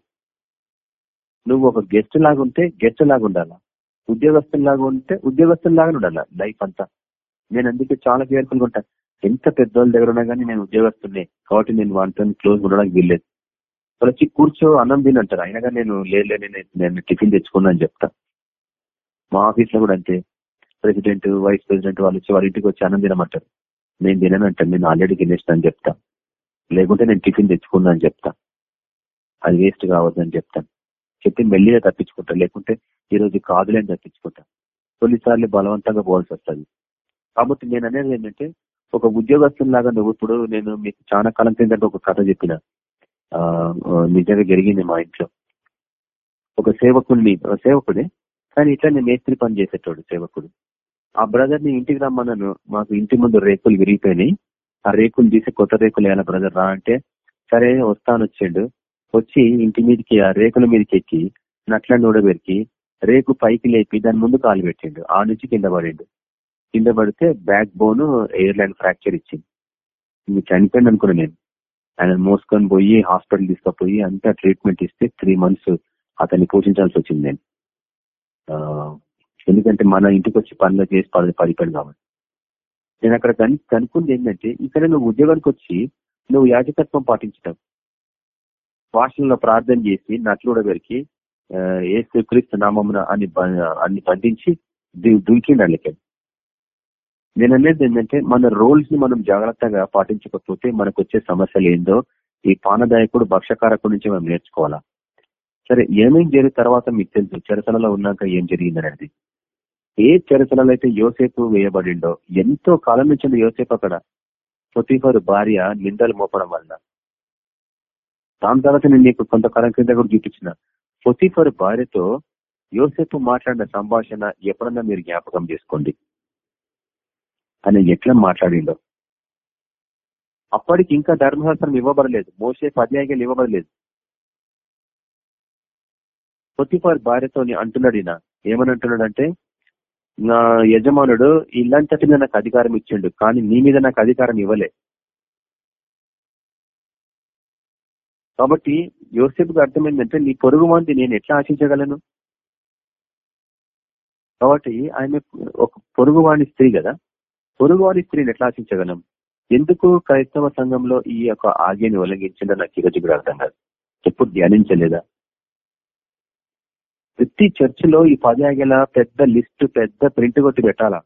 నువ్వు ఒక గెస్ట్ లాగా ఉంటే గెస్ట్ లాగా ఉండాలా ఉద్యోగస్తుల్లాగా ఉంటే ఉద్యోగస్తుల్లాగా ఉండాలి లైఫ్ అంతా. నేను అందుకే చాలా కేర్ఫుల్గా ఉంటాను ఎంత పెద్దోళ్ళ దగ్గర ఉన్నా కానీ నేను ఉద్యోగస్తున్నే కాబట్టి నేను వాటితో క్లోజ్ ఉండడానికి వీల్లేదు. వచ్చి కూర్చో అన్నం తినంటారు అయినా కానీ నేను లేదు నేను టిఫిన్ తెచ్చుకున్నా అని చెప్తా. మా ఆఫీస్లో కూడా అంతే. ప్రెసిడెంట్ వైస్ ప్రెసిడెంట్ వాళ్ళు వచ్చి వాళ్ళ ఇంటికి వచ్చి అన్నం తినమంటారు. నేను తిననంటాను నేను ఆల్రెడీ తినేసిన అని చెప్తా. లేకుంటే నేను టిఫిన్ తెచ్చుకున్నా అని చెప్తా. అది వేస్ట్ కావద్దని చెప్తాను. చెప్పి మెల్లిగా తప్పించుకుంటా. లేకుంటే ఈ రోజు కాదులేని తప్పించుకుంటా కొన్నిసార్లు బలవంతంగా పోవాల్సి వస్తుంది. కాబట్టి నేను అనేది ఏంటంటే ఒక ఉద్యోగస్తులాగా నువ్వు ఇప్పుడు నేను మీకు చాలా కాలం కింద ఒక కథ చెప్పిన. నిజంగా జరిగింది మా ఇంట్లో. ఒక సేవకుడిని సేవకుడే కానీ ఇట్లా నేను మేస్త్రి పని చేసేటోడు సేవకుడు. ఆ బ్రదర్ని ఇంటికి రమ్మన్నాను. మాకు ఇంటి ముందు రేకులు విరిగిపోయినాయి. ఆ రేకులు తీసి కొత్త రేకులు వేయాలి బ్రదర్ రా అంటే సరే వస్తాను వచ్చిండు వచ్చి ఇంటి మీదకి ఆ రేకుల మీదకి ఎక్కి నట్ల నూడబెరికి రేకు పైకి లేపి దాని ముందు కాలు పెట్టిండు. ఆ నుంచి కింద పడిండు. కింద పడితే backbone hairline fracture ఇచ్చింది చనిపోయింది అనుకున్నా నేను. ఆయన మోసుకొని పోయి హాస్పిటల్ తీసుకుపోయి అంతా ట్రీట్మెంట్ ఇస్తే త్రీ మంత్స్ అతన్ని పోషించాల్సి వచ్చింది నేను. ఎందుకంటే మన ఇంటికి వచ్చి పనులు చేసి పది పడిపోయాడు కాబట్టి. నేను అక్కడ కను కనుక్కుంది ఏంటంటే ఇక్కడ నువ్వు ఉద్యోగానికి వచ్చి నువ్వు యాజకత్వం పాటించటం. భాషల్లో ప్రార్థన చేసి నట్లు కూడా పెరికి ఏసు క్రీస్తు నామమున అని అన్ని బంధించి దుంకిండి దుంకిండు నేను అనేది ఏంటంటే మన రోల్స్ని మనం జాగ్రత్తగా పాటించకపోతే మనకు వచ్చే సమస్యలు ఏందో ఈ పానదాయకుడు భక్షకారకుడు నుంచి మనం నేర్చుకోవాలా? సరే ఏమేం జరిగిన తర్వాత మీకు తెలుసు చెరసలలో ఉన్నాక ఏం జరిగిందనేది. ఏ చెరసలలో అయితే యోసేపు వేయబడిండో ఎంతో కాలం నుంచి యోసేపు అక్కడ పొతిఫర్ భార్య నిందలు మోపడం వల్ల దాని తర్వాత నేను నీకు కొంతకాలం క్రింద కూడా చూపించిన. పొతిఫర్ భార్యతో యోసేపు మాట్లాడిన సంభాషణ ఎప్పుడన్నా మీరు జ్ఞాపకం చేసుకోండి. ఆయన ఎట్లా మాట్లాడిండో. అప్పటికి ఇంకా ధర్మశాస్త్రం ఇవ్వబడలేదు. మోసే పద్యాయాలు ఇవ్వబడలేదు. పొతిఫర్ భార్యతో అంటున్నాడు ఈయన. ఏమని అంటున్నాడంటే నా యజమానుడు ఇల్లంతటి మీద నాకు అధికారం ఇచ్చిండు కానీ నీ మీద నాకు అధికారం ఇవ్వలే. కాబట్టి యోసేపుకి అర్థమైందంటే నీ పొరుగు మంది నేను ఎట్లా ఆశించగలను? కాబట్టి ఆమె ఒక పొరుగువాణి స్త్రీ కదా. పొరుగువారి స్త్రీని ఎట్లా ఆశించగలం? ఎందుకు క్రైస్తవ సంఘంలో ఈ యొక్క ఆజ్ఞని ఉల్లంఘించిందో నాకు ఈరోజు అర్థం కాదు. ఎప్పుడు ధ్యానించలేదా? ప్రతి చర్చిలో ఈ పదాగల పెద్ద లిస్ట్ పెద్ద ప్రింట్ కొట్టి పెట్టాలా?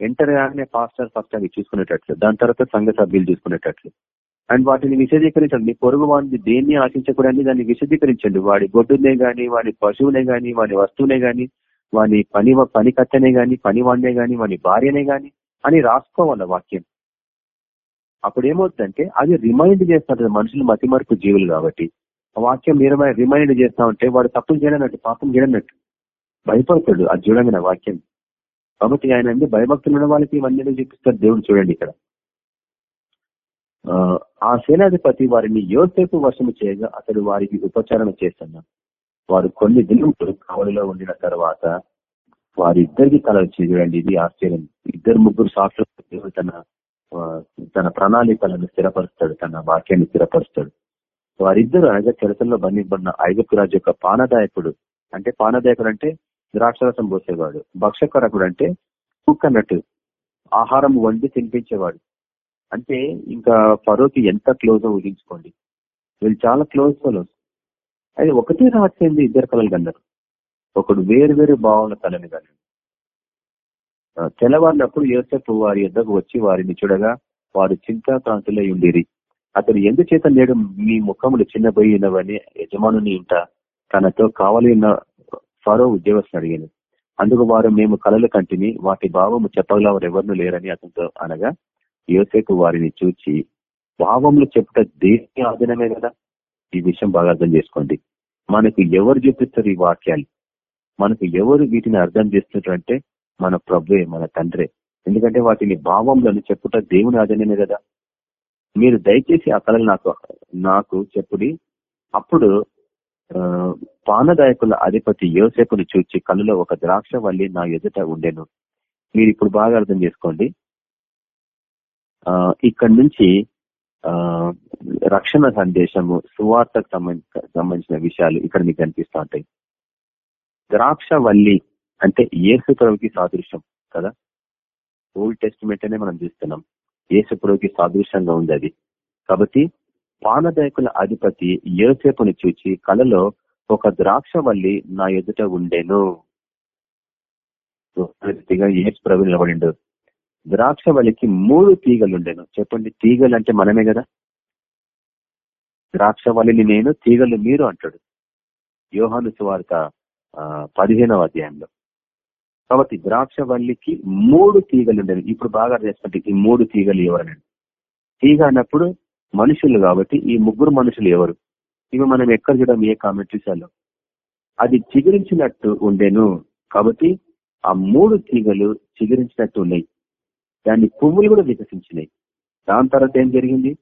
ఎంటర్ కానీ పాస్టర్ ఫస్ట్ అవి చూసుకునేటట్లు దాని తర్వాత సంఘ సభ్యులు చూసుకునేటట్లు. అండ్ వాటిని విశదీకరించండి. మీ పొరుగు వాడిని దేన్ని ఆశించకూడని దాన్ని విశదీకరించండి. వాడి గొడ్డునే గాని వాడి పశువునే గాని వాడి వస్తువునే గాని వాని పని పని కత్తనే గాని పని వాడినే గాని వాని భార్యనే గాని అని రాసుకోవాలి వాక్యం. అప్పుడు ఏమవుతుందంటే అది రిమైండ్ చేస్తారు మనుషులు మతిమరుపు జీవులు కాబట్టి. వాక్యం నిరమై రిమైండ్ చేస్తా ఉంటే వాడు తప్పులు చేయనట్టు పాపం చేయనట్టు భయపడతాడు అది చూడండి వాక్యం. కాబట్టి ఆయన అంటే భయభక్తులు ఉన్న వాళ్ళకి ఇవన్నీ చూపిస్తారు? దేవుడు చూడండి ఇక్కడ. ఆ, ఆ సేనాధిపతి వారిని యోసేపు వశము చేయగా అతడు వారికి ఉపచారణ చేస్తున్నాడు వారు కొన్ని దినములు కావలిలో ఉండిన తర్వాత వారిద్దరికి తల వచ్చి చూడండి ఇది ఆశ్చర్యం. ఇద్దరు ముగ్గురు సాక్షులు తన తన ప్రణాళికలను స్థిరపరుస్తాడు. తన వాక్యాన్ని స్థిరపరుస్తాడు. వారిద్దరు అనగా చెరసల్లో బంధింపడిన ఐగుప్తు రాజు యొక్క పానదాయకుడు. అంటే పానదాయకుడు అంటే ద్రాక్షరసం పోసేవాడు. భక్షకరకుడు అంటే కుక్కన్నట్టు ఆహారం వండి తినిపించేవాడు. అంటే ఇంకా ఫరోకి ఎంత క్లోజ్ ఊహించుకోండి వీళ్ళు చాలా క్లోజ్ ఫలోస్. అయితే ఒకటే రహస్యం ఇద్దరు కలలు కన్నారు ఒకడు వేరు వేరు భావన కలని కన్నాడు తెల్లవారినప్పుడు యోసెఫ్ వారి ఎద్దకు వచ్చి వారిని చూడగా వారు చింతాక్రాంతులై ఉండేది అతడు ఎందుచేత నేడు మీ ముఖములు చిన్నబోయినవని యజమానుని ఇంట తనతో కావలి ఉన్న ఫరో ఉద్యోగస్తులు అడిగాను. అందుకు వారు మేము కలలు కంటిని వాటి భావము చెప్పగల ఎవరు లేరని అతనితో అనగా యోసేపు వారిని చూచి భావములు చెప్పుట దేని ఆధీనమే కదా? ఈ విషయం బాగా అర్థం చేసుకోండి. మనకు ఎవరు చూపిస్తారు ఈ వాక్యాలు? మనకు ఎవరు వీటిని అర్థం చేస్తున్నారంటే మన ప్రభువే మన తండ్రే. ఎందుకంటే వాటిని భావంలో చెప్పుట దేవుని ఆధీనమే కదా. మీరు దయచేసి ఆ కళలు నాకు నాకు చెప్పుడి. అప్పుడు పానదాయకుల అధిపతి యోసేపును చూచి కళ్ళలో ఒక ద్రాక్ష వల్లి నా ఎదుట ఉండేను. మీరు ఇప్పుడు బాగా అర్థం చేసుకోండి. ఇక్కడ నుంచి ఆ రక్షణ సందేశము సువార్తకు సంబంధించిన విషయాలు ఇక్కడ మీకు కనిపిస్తూ ఉంటాయి. ద్రాక్ష వల్లి అంటే ఏసుప్రభుకి సాదృశ్యం కదా? ఓల్డ్ టెస్ట్మెంట్ అనే మనం చూస్తున్నాం. ఏసుప్రభుకి సాదృశ్యంగా ఉంది అది. కాబట్టి పానదాయకుల అధిపతి ఏసేపుని చూచి కలలో ఒక ద్రాక్ష వల్లి నా ఎదుట ఉండేను. ఏసు ప్రభు నిలబడిండు. ద్రాక్ష వల్లికి మూడు తీగలు ఉండేను చెప్పండి తీగలు అంటే మనమే కదా? ద్రాక్ష వల్లిని నేను తీగలు మీరు అంటాడు. యోహాను సువార్త ఆ, పదిహేనవ అధ్యాయంలో. కాబట్టి ద్రాక్ష వల్లికి మూడు తీగలు ఉండేవి ఇప్పుడు బాగా చేసుకుంటే ఈ మూడు తీగలు ఎవరనండి తీగ అన్నప్పుడు మనుషులు కాబట్టి ఈ ముగ్గురు మనుషులు ఎవరు? ఇవి మనం ఎక్కడ చూడడం ఏ కామెంట్రీసాలో అది చిగురించినట్టు ఉండేను. కాబట్టి ఆ మూడు తీగలు చిగురించినట్టు ఉన్నాయి. దాని పువ్వులు కూడా వికసించినాయి. దాని తర్వాత ఏం జరిగింది?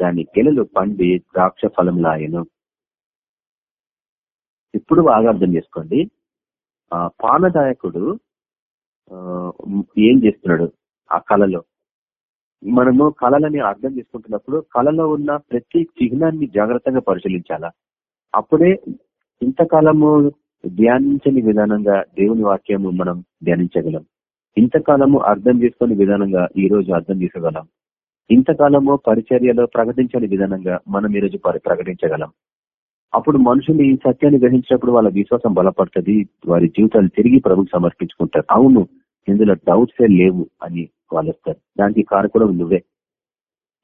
దాని గెలలు పండి ద్రాక్ష ఫలం లాయను ఇప్పుడు బాగా అర్థం చేసుకోండి. ఆ పానదాయకుడు ఏం చేస్తున్నాడు? ఆ కళలో మనము కళలని అర్థం చేసుకుంటున్నప్పుడు కళలో ఉన్న ప్రతి చిహ్నాన్ని జాగ్రత్తగా పరిశీలించాలా? అప్పుడే ఇంతకాలము ధ్యానించని విధానంగా దేవుని వాక్యము మనం ధ్యానించగలం. ఇంతకాలము అర్థం చేసుకుని విధానంగా ఈ రోజు అర్థం చేసుకోగలం. ఇంతకాలము పరిచర్యలో ప్రకటించని విధానంగా మనం ఈ రోజు ప్రకటించగలం. అప్పుడు మనుషులు ఈ సత్యాన్ని గ్రహించినప్పుడు వాళ్ళ విశ్వాసం బలపడుతుంది వారి జీవితాలు తిరిగి ప్రభుకు సమర్పించుకుంటారు. అవును ఇందులో డౌట్సే లేవు అని వాళ్ళు వస్తారు దానికి కారకుడు నువ్వే.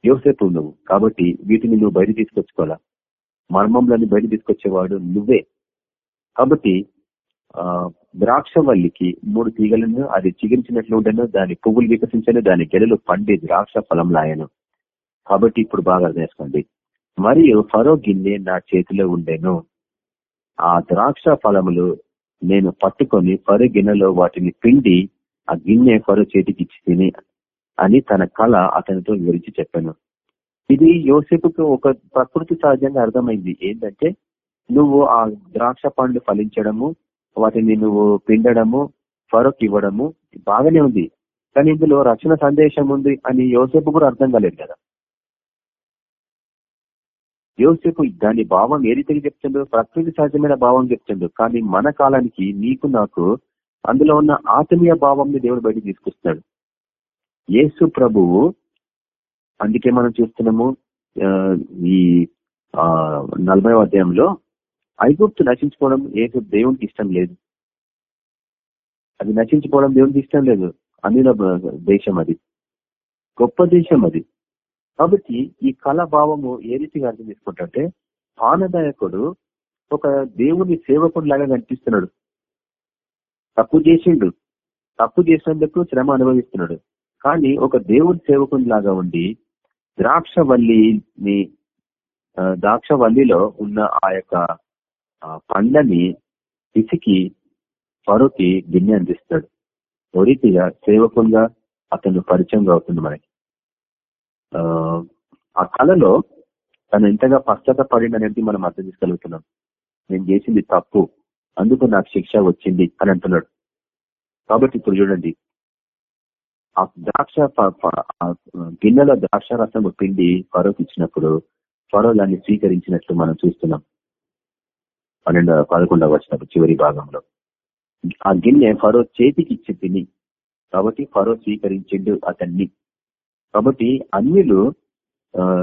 యోసేపు నువ్వు. కాబట్టి వీటిని నువ్వు బయట తీసుకొచ్చుకోవాలా? మర్మంలోని బయట తీసుకొచ్చేవాడు నువ్వే. కాబట్టి ద్రాక్ష వల్లికి మూడు తీగలను అది చిగించినట్లు ఉండను దాని పువ్వులు వికసించను దాని గెలలు పండి ద్రాక్ష ఫలం లాయను. కాబట్టి ఇప్పుడు బాగా అర్థం చేసుకోండి మరియు ఫరో గిన్నె నా చేతిలో ఉండేను. ఆ ద్రాక్ష ఫలములు నేను పట్టుకొని ఫరో గిన్నెలో వాటిని పిండి ఆ గిన్నె ఫరో చేతికి ఇచ్చి తిని అని తన కళ అతనితో వివరించి చెప్పాను. ఇది యోసేపుకు ఒక ప్రకృతి సహజంగా అర్థమైంది. ఏంటంటే నువ్వు ఆ ద్రాక్ష పండ్లు ఫలించడము వాటిని నువ్వు పిండడము ఫరోక్ ఇవ్వడము బాగానే ఉంది. కానీ ఇందులో రక్షణ సందేశం ఉంది అని యోసేపు కూడా అర్థం కాలేదు కదా. యోసేపు దాని భావం ఏ రీతిగా చెప్తుండో ప్రకృతి సహజమైన భావం చెప్తుండో కానీ మన కాలానికి నీకు నాకు అందులో ఉన్న ఆత్మీయ భావంని దేవుడు బయట తీసుకొస్తున్నాడు. యేసు ప్రభువు అందుకే మనం చూస్తున్నాము ఈ నలభై అధ్యాయంలో ఐగుప్తు నశించుకోవడం ఏ దేవునికి ఇష్టం లేదు. అది నశించుకోవడం దేవునికి ఇష్టం లేదు. అనిల దేశం అది. గొప్ప దేశం అది. కాబట్టి ఈ కళ భావము ఏ రీతిగా అర్థం చేసుకుంటే పానదాయకుడు ఒక దేవుని సేవకుడు లాగా కనిపిస్తున్నాడు. తప్పు చేసిండు. తప్పు చేసినందుకు శ్రమ అనుభవిస్తున్నాడు. కానీ ఒక దేవుని సేవకుని లాగా ఉండి ద్రాక్ష వల్లిని ద్రాక్ష వల్లిలో ఉన్న ఆ యొక్క పండ్లని పిసికి ఫరోకి గిన్నె అందిస్తాడు. ఓ రీతిగా అతను పరిచయం అవుతుంది మనకి. ఆ కళలో తను ఎంతగా పశ్చాత్తపడింది అనేది మనం అర్థం చేసుకోగలుగుతున్నాం. నేను చేసింది తప్పు అందుకు నాకు శిక్ష వచ్చింది అని అంటున్నాడు. కాబట్టి ఇప్పుడు చూడండి. ఆ ద్రాక్ష గిన్నెలో ద్రాక్ష రసం పిండి ఫరోకి ఇచ్చినప్పుడు ఫరో దాన్ని స్వీకరించినట్లు మనం చూస్తున్నాం. పన్నెండు పదకొండవ వచ్చినప్పుడు చివరి భాగంలో. ఆ గిన్నె ఫరో చేతికి ఇచ్చి తిని కాబట్టి ఫరో స్వీకరించిండు అతన్ని. కాబట్టి అన్యులు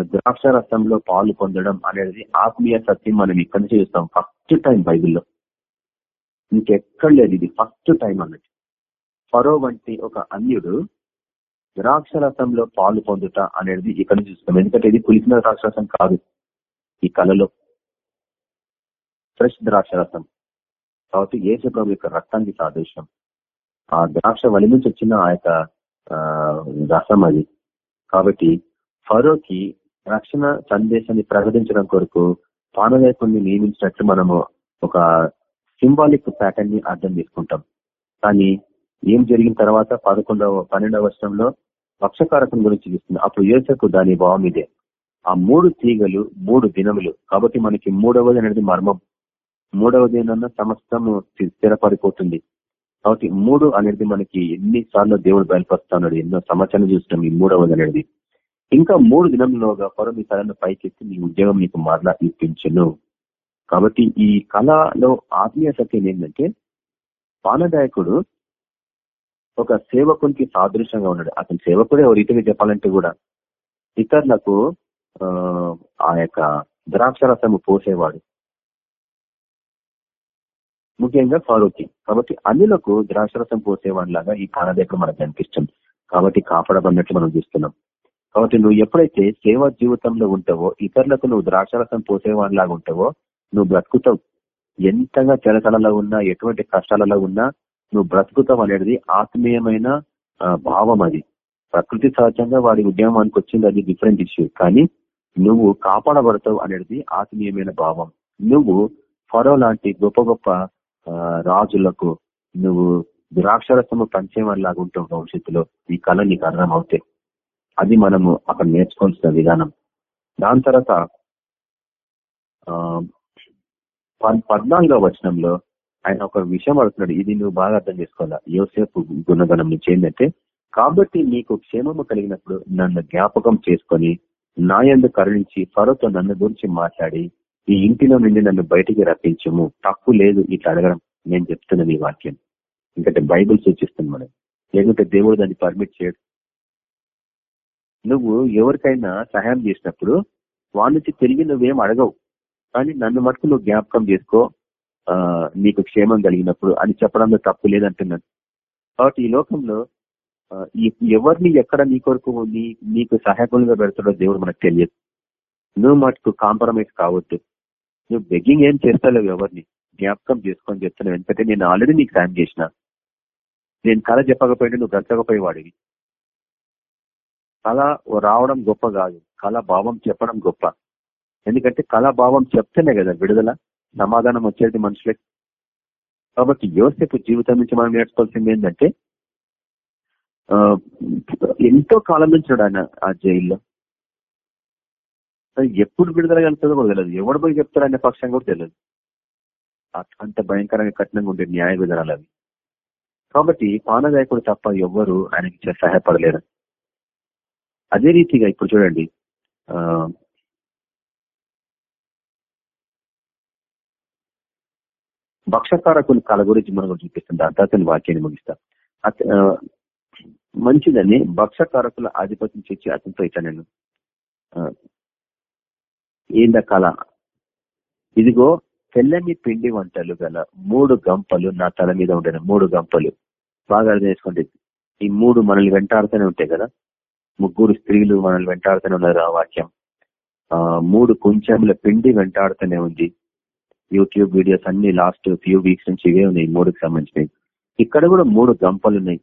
ద్రాక్ష రసంలో పాలు పొందడం అనేది ఆత్మీయ సత్యం మనం ఇక్కడ నుంచి చూస్తాం. ఫస్ట్ టైం బైబిల్లో. ఇంకెక్కడ లేదు ఇది ఫస్ట్ టైం అన్నట్టు. ఫరో వంటి ఒక అన్యుడు ద్రాక్ష రసంలో పాలు పొందుట అనేది ఇక్కడ చూస్తాం. ఎందుకంటే ఇది పులిసిన ద్రాక్షరసం కాదు ఈ కళలో. ఫ్రెష్ ద్రాక్షరసం కాబట్టి ఏసుప్రభు యొక్క రక్తానికి సాదృశ్యం. ఆ ద్రాక్ష వలి నుంచి వచ్చిన ఆ యొక్క రసం అది. కాబట్టి ఫరోకి రక్షణ సందేశాన్ని ప్రకటించడం కొరకు పానలేకుని నియమించినట్లు మనము ఒక సింబాలిక్ ప్యాటర్న్ని అర్థం చేసుకుంటాం. కానీ ఏం జరిగిన తర్వాత పదకొండవ పన్నెండవ వర్షంలో పక్షకారకం గురించి చూస్తుంది అప్పుడు యోసకు దాని భావం ఇదే. ఆ మూడు తీగలు మూడు దినములు. కాబట్టి మనకి మూడవది అనేది మర్మం. మూడవది ఏంటన్నా సమస్తము స్థిరపడిపోతుంది. కాబట్టి మూడు అనేది మనకి ఎన్నిసార్లు దేవుడు బయలుపరుస్తున్నాడు ఎన్నో సమాచారం చూస్తున్నాం ఈ మూడవది అనేది. ఇంకా మూడు దినంలోగా పొర మీ తలను పైకెత్తి మీ ఉద్యోగం మీకు మరలా ఇప్పించను. కాబట్టి ఈ కళలో ఆత్మీయ సత్యం ఏంటంటే పానదాయకుడు ఒక సేవకునికి సాదృశ్యంగా ఉన్నాడు. అతని సేవకుడే ఓ రీతిగా చెప్పాలంటే కూడా ఇతరులకు ఆ యొక్క ద్రాక్షరసము పోసేవాడు. ముఖ్యంగా ఫారూకి కాబట్టి అన్నిలకు ద్రాక్షరసం పోసేవాడి ఈ కాలదేక మనకు కనిపిస్తుంది కాబట్టి కాపాడబడినట్లు మనం చూస్తున్నాం. కాబట్టి నువ్వు ఎప్పుడైతే సేవా జీవితంలో ఉంటావో ఇతరులకు నువ్వు ద్రాక్షరసం పోసేవాడిలాగా ఉంటావో నువ్వు బ్రతుకుతావు. ఎంతగా తెలతలలో ఉన్నా ఎటువంటి కష్టాలలో ఉన్నా నువ్వు బ్రతుకుతావు అనేది ఆత్మీయమైన భావం అది. ప్రకృతి సహజంగా వాడి ఉద్యమానికి వచ్చింది అది డిఫరెంట్ ఇష్యూ. కానీ నువ్వు కాపాడబడతావు అనేది ఆత్మీయమైన భావం. నువ్వు ఫరో లాంటి గొప్ప గొప్ప రాజులకు నువ్వు ద్రాక్షరసము పంచేవాళ్ళలాగా ఉంటావు భవిష్యత్తులో. ఈ కళ నీకు అర్థం అవుతాయి అది మనము అక్కడ నేర్చుకోవాల్సిన విధానం. దాని తర్వాత పద్నాలుగో వచనంలో ఆయన ఒక విషయం అడుగుతున్నాడు. ఇది నువ్వు బాగా అర్థం చేసుకోవాలా? యోసేపు గుణగణం నుంచి ఏంటంటే కాబట్టి నీకు క్షేమము కలిగినప్పుడు నన్ను జ్ఞాపకం చేసుకొని నా యందు కరుణించి ఫరోతో నన్ను గురించి మాట్లాడి ఈ ఇంటిలో నుండి నన్ను బయటికి రప్పించము. తప్పు లేదు ఇట్లా అడగడం నేను చెప్తున్నాను ఈ వాక్యం. ఎందుకంటే బైబుల్ సూచిస్తుంది మనం లేకుంటే దేవుడు దాన్ని పర్మిట్ చేయడు. నువ్వు ఎవరికైనా సహాయం చేసినప్పుడు వాళ్ళ నుంచి తిరిగి నువ్వేం అడగవు. కానీ నన్ను మటుకు నువ్వు జ్ఞాపకం చేసుకో. నీకు క్షేమం కలిగినప్పుడు అని చెప్పడంలో తప్పు లేదంటున్నాను. కాబట్టి ఈ లోకంలో ఎవరిని ఎక్కడ నీ కొరకు నీ నీకు సహాయకులుగా పెడతాడో దేవుడు మనకు తెలియదు. నువ్వు మటుకు కాంప్రమైజ్ కావద్దు. నువ్వు బెగ్గింగ్ ఏం చేస్తావు ఎవరిని. జ్ఞాపకం చేసుకొని చెప్తున్నావు. ఎందుకంటే నేను ఆల్రెడీ నీకు సాయం చేసిన. నేను కళ చెప్పకపోయింటే నువ్వు గంచకపోయేవాడివి. కళ రావడం గొప్ప కాదు. కళ భావం చెప్పడం గొప్ప. ఎందుకంటే కళ భావం చెప్తేనే కదా విడుదల సమాధానం వచ్చేది మనుషులకి. కాబట్టి యోసేపు జీవితం నుంచి మనం నేర్చుకోవాల్సింది ఏంటంటే ఎంతో కాలం నుంచి ఆయన ఆ జైల్లో. అది ఎప్పుడు విడుదల కలుగుతుందో కూడా తెలియదు ఎవడు పోయి చెప్తారు అనే పక్షం కూడా తెలియదు అంత భయంకరంగా కఠినంగా ఉండే న్యాయ విధానాలు అవి. కాబట్టి పానదాయకుడు తప్ప ఎవ్వరు ఆయనకి సహాయపడలేరు. అదే రీతిగా ఇప్పుడు చూడండి. ఆ కళ గురించి మనం చూపిస్తుంది దాని తర్వాత వాక్యాన్ని ముగిస్తా. మంచిదని భక్షకారకుల ఆధిపత్యం చేసి అతనితో ఇచ్చా నేను ఆ, ఏంద కళ ఇదిగో తెల్లని పిండి వంటలు గల మూడు గంపలు నా తల మీద ఉండేది మూడు గంపలు. బాగా అర్థం చేసుకోండి. ఈ మూడు మనల్ని వెంటాడుతూనే ఉంటాయి కదా? ముగ్గురు స్త్రీలు మనల్ని వెంటాడుతూనే ఉన్నారు ఆ వాక్యం. ఆ మూడు కొంచెంల పిండి వెంటాడుతూనే ఉంది. యూట్యూబ్ వీడియోస్ అన్ని లాస్ట్ ఫ్యూ వీక్స్ నుంచి ఇవే ఉన్నాయి. మూడుకి సంబంధించినవి. ఇక్కడ కూడా మూడు గంపలు ఉన్నాయి.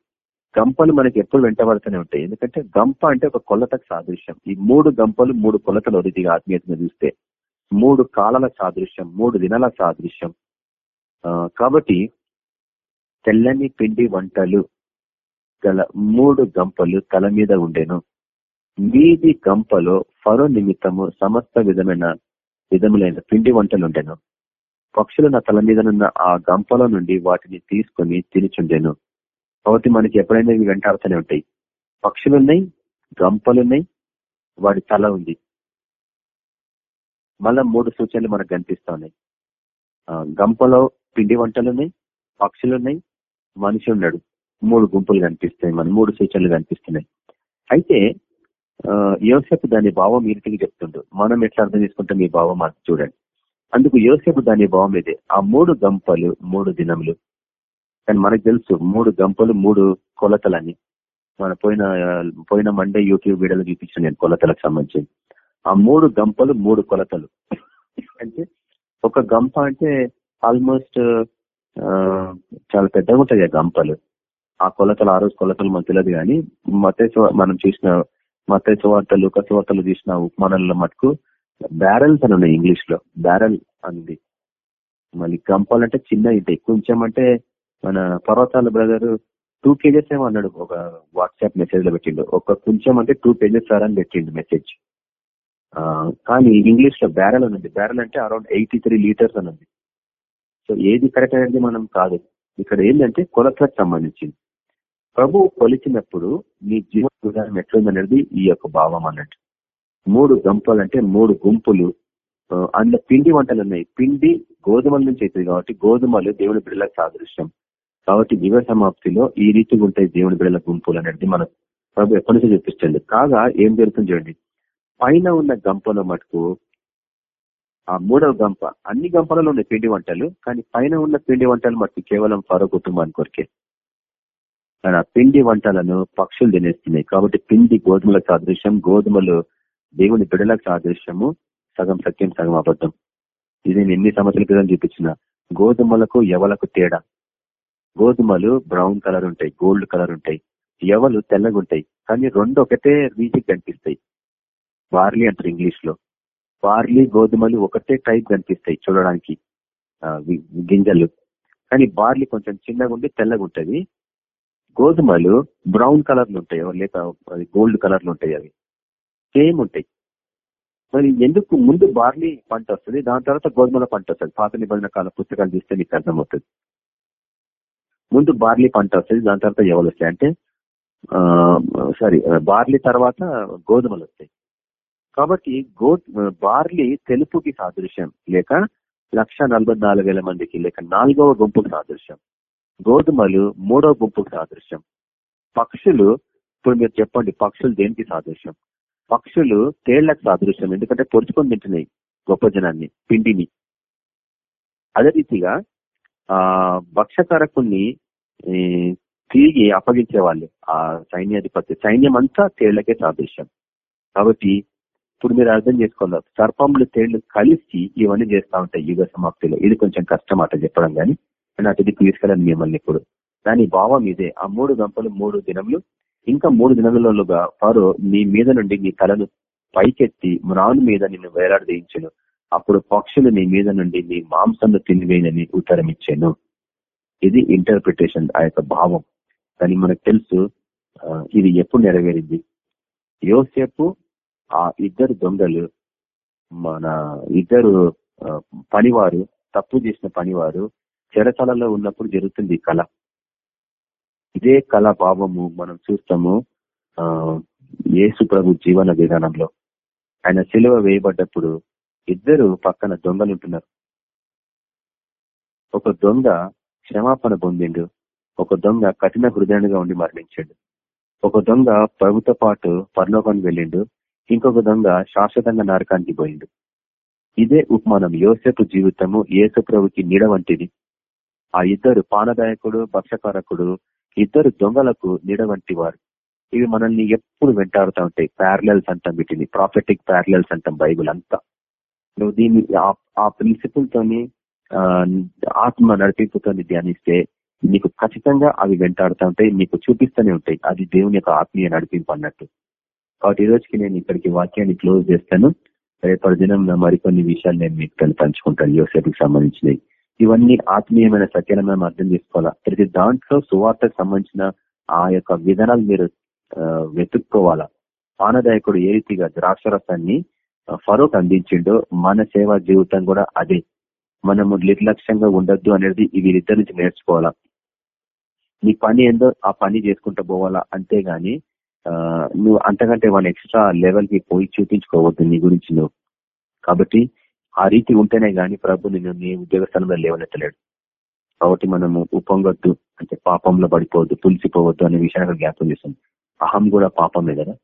గంపలు మనకి ఎప్పుడు వెంటబడుతూనే ఉంటాయి. ఎందుకంటే గంప అంటే ఒక కొలతకు సాదృశ్యం. ఈ మూడు గంపలు మూడు కొలతలు రీతిగా ఆత్మీయతను చూస్తే మూడు కాలాల సాదృశ్యం మూడు దినాల సాదృశ్యం. కాబట్టి తెల్లని పిండి వంటలు గల మూడు గంపలు తల మీద ఉండేను. మీది గంపలో ఫరో నిమిత్తము సమస్త విధమైన విధములైన పిండి వంటలు ఉండెను. పక్షులు నా తల మీదనున్న ఆ గంపలో నుండి వాటిని తీసుకొని తినిచుండెను. కాబట్టి మనకి ఎప్పుడైనా ఇవి వెంటాడుతూనే ఉంటాయి. పక్షులున్నాయి గంపలున్నాయి వాడి తల ఉంది. మళ్ళా మూడు సూచనలు మనకు కనిపిస్తా ఉన్నాయి. గంపలో పిండి వంటలున్నాయి పక్షులున్నాయి మనిషి ఉన్నాడు. మూడు గుంపులు కనిపిస్తాయి మన మూడు సూచనలు కనిపిస్తున్నాయి. అయితే యోసేపు దాని భావం ఇంటికి చెప్తుండు. మనం ఎట్లా అర్థం చేసుకుంటాం ఈ భావం అది చూడండి. అందుకు యోసేపు దాని భావం ఇదే. ఆ మూడు గంపలు మూడు దినములు కానీ మనకు తెలుసు మూడు గంపలు మూడు కొలతలని మన పోయిన పోయిన మండే యూట్యూబ్ వీడియోలో చూపించిన నేను కొలతలకు సంబంధించి ఆ మూడు గంపలు మూడు కొలతలు. అంటే ఒక గంప అంటే ఆల్మోస్ట్ చాలా పెద్దగా ఉంటాయి ఆ గంపలు. ఆ కొలతలు ఆ రోజు కొలతలు మనకు తెలియదు కానీ మత మనం చూసిన మత వార్తలు కస వార్తలు చూసిన ఉపమానాలలో మటుకు బ్యారెల్స్ అని ఉన్నాయి ఇంగ్లీష్లో బ్యారెల్ అంది మళ్ళీ గంపలు అంటే చిన్న ఉంటాయి. కొంచెం అంటే మన పర్వతాల బ్రదర్ టూ పేజెస్ ఏమో అన్నాడు. ఒక వాట్సాప్ మెసేజ్లో పెట్టిండు. ఒక కొంచెం అంటే టూ పేజెస్ సార్ అని పెట్టిండు మెసేజ్ కానీ ఇంగ్లీష్లో బ్యారెల్ ఉంది. బ్యారెల్ అంటే అరౌండ్ ఎయిటీ త్రీ లీటర్స్ అని ఉంది. సో ఏది కరెక్ట్ అనేది మనం కాదు. ఇక్కడ ఏంటంటే కొలతలకు సంబంధించింది. ప్రభు కొలిచినప్పుడు మీ జీవన విధానం ఎట్లుందనేది ఈ యొక్క భావం అన్నట్టు. మూడు గంపలు అంటే మూడు గుంపులు అందులో పిండి వంటలు ఉన్నాయి. పిండి గోధుమల నుంచి అవుతుంది కాబట్టి గోధుమలు దేవుని బిడ్డలకు సాదృశ్యం. కాబట్టి యుగ సమాప్తిలో ఈ రీతిగా ఉంటాయి దేవుని బిడ్డల గుంపులు అనేది మనం ప్రభు ఎప్పటి నుంచో చూపిస్తుంది. కాగా ఏం జరుగుతుంది చూడండి. పైన ఉన్న గంపలో మటుకు ఆ మూడవ గంప అన్ని గంపలలో ఉన్నాయి పిండి వంటలు కానీ పైన ఉన్న పిండి వంటలు మటుకు కేవలం ఫరో కుటుంబానికి కొరికే. కానీ ఆ పిండి వంటలను పక్షులు తినేస్తున్నాయి. కాబట్టి పిండి గోధుమల సాదృశ్యం గోధుమలు దేవుని బిడలకు సాదృశ్యము సగం సత్యం సగం అబద్ధం. ఇది నేను ఎన్ని సంవత్సరాల క్రితం చూపించిన. గోధుమలకు ఎవలకు తేడా. గోధుమలు బ్రౌన్ కలర్ ఉంటాయి గోల్డ్ కలర్ ఉంటాయి ఎవలు తెల్లగా ఉంటాయి కానీ రెండు ఒకటే రీతికి కనిపిస్తాయి. బార్లీ అంటారు ఇంగ్లీష్లో బార్లీ గోధుమలు ఒకటే టైప్ కనిపిస్తాయి చూడడానికి గింజలు. కానీ బార్లీ కొంచెం చిన్నగా ఉండి తెల్లగా ఉంటుంది. గోధుమలు బ్రౌన్ కలర్లో ఉంటాయి లేక అది గోల్డ్ కలర్లో ఉంటాయి అవి. సేమ్ ఉంటాయి. మరి ఎందుకు ముందు బార్లీ పంట వస్తుంది దాని తర్వాత గోధుమల పంట వస్తుంది. పాత నిబంధన కాల పుస్తకాలు చూస్తే నీకు అర్థమవుతుంది. ముందు బార్లీ పంట వస్తుంది దాని తర్వాత ఎవరు వస్తాయి? అంటే సారీ బార్లీ తర్వాత గోధుమలు వస్తాయి. కాబట్టి గో బార్లీ తెలుపుకి సాదృశ్యం లేక లక్ష మందికి లేక నాలుగవ గుంపుకు సాదృశ్యం. గోధుమలు మూడవ గుంపుకు సాదృశ్యం. పక్షులు ఇప్పుడు మీరు చెప్పండి పక్షులు దేనికి సాదృశ్యం? పక్షులు తేళ్ళకు సాదృశ్యం ఎందుకంటే పొడుచుకొని తింటున్నాయి గొప్ప జనాన్ని పిండిని. అదే రీతిగా ఆ భక్షకారకుణ్ణి తిరిగి అప్పగించే వాళ్ళు ఆ సైన్యాధిపతి. సైన్యం అంతా తేళ్ళకే సాదృశ్యం. కాబట్టి ఇప్పుడు మీరు అర్థం చేసుకోవాలి. సర్పములు తేళ్ళు కలిసి ఇవన్నీ చేస్తా ఉంటాయి యుగ సమాప్తిలో. ఇది కొంచెం కష్టం అట చెప్పడం కానీ నేను అటు తీసుకెళ్ళను మిమ్మల్ని ఇప్పుడు. దాని భావం ఇదే. ఆ మూడు గంపలు మూడు దినములు ఇంకా మూడు దినములలోగా వారు నీ మీద నుండి నీ తలను పైకెత్తి మ్రాను మీద నిన్ను వేలాడదీయించను. అప్పుడు పక్షులు నీ మీద నుండి నీ మాంసంను తినివేయనని ఉత్తరం ఇచ్చాను ఇది ఇంటర్ప్రిటేషన్ ఆ యొక్క భావం. కానీ మనకు తెలుసు ఇది ఎప్పుడు నెరవేరింది? యోసేపు ఆ ఇద్దరు దొంగలు మన ఇద్దరు పనివారు తప్పు చేసిన పనివారు చెరతలలో ఉన్నప్పుడు జరుగుతుంది కళ ఇదే కళ భావము మనం చూస్తాము ఆ యేసు ప్రభు జీవన విధానంలో. ఆయన సిలువ వేయబడ్డప్పుడు ఇద్దరు పక్కన దొంగలు ఉంటున్నారు ఒక దొంగ క్షమాపణ పొందిండు. ఒక దొంగ కఠిన హృదయంగా ఉండి మరణించాడు. ఒక దొంగ ప్రభుతో పాటు పరలోకానికి వెళ్ళిండు. ఇంకొక దొంగ శాశ్వతంగా నరకానికి పోయిండు. ఇదే ఉపమానం యోసేపు జీవితము యేసు ప్రభుకి నీడ వంటిది. ఆ ఇద్దరు పానదాయకుడు భక్షకారకుడు ఇద్దరు దొంగలకు నీడ వంటి వారు ఇవి మనల్ని ఎప్పుడు వెంటాడుతూ ఉంటాయి. ప్యారలల్స్ అంటాం వీటిని. ప్రాఫిటిక్ ప్యారలల్స్ అంటాం బైబుల్ అంతా. నువ్వు దీన్ని ఆ ప్రిన్సిపల్ తోని ఆత్మ నడిపింపుతోని ధ్యానిస్తే నీకు ఖచ్చితంగా అవి వెంటాడుతూ ఉంటాయి నీకు చూపిస్తూనే ఉంటాయి. అది దేవుని యొక్క ఆత్మీయ నడిపింపు అన్నట్టు. కాబట్టి ఈ రోజుకి నేను ఇక్కడికి వాక్యాన్ని క్లోజ్ చేస్తాను. రేపటి దినం మరికొన్ని విషయాలు నేను మీకు పంచుకుంటాను యోసేపుకి సంబంధించినవి. ఇవన్నీ ఆత్మీయమైన సత్యాలను మనం అర్థం చేసుకోవాలా? ప్రతి దాంట్లో సువార్తకు సంబంధించిన ఆ యొక్క విధానాలు మీరు వెతుక్కోవాలా? ఆనదాయకుడు ఏ రీతిగా ద్రాక్షరసాన్ని ఫరోక్ అందించిండో మన సేవా జీవితం కూడా అదే. మనము నిర్లక్ష్యంగా ఉండొద్దు అనేది వీరిద్దరి నుంచి నేర్చుకోవాలా? నీ పని ఏందో ఆ పని చేసుకుంటూ పోవాలా? అంతేగాని నువ్వు అంతకంటే వాళ్ళ ఎక్స్ట్రా లెవెల్కి పోయి చూపించుకోవద్దు నీ గురించి నువ్వు. కాబట్టి ఆ రీతి ఉంటేనే గాని ప్రభు నిన్ను నీ ఉద్యోగ స్థలంలో లేవనెత్తలేడు. కాబట్టి మనము ఉపంగొద్దు అంటే పాపంలో పడిపోవద్దు పులిసిపోవద్దు అనే విషయాన్ని జ్ఞాపం చేస్తుంది అహం కూడా పాపమే కదా?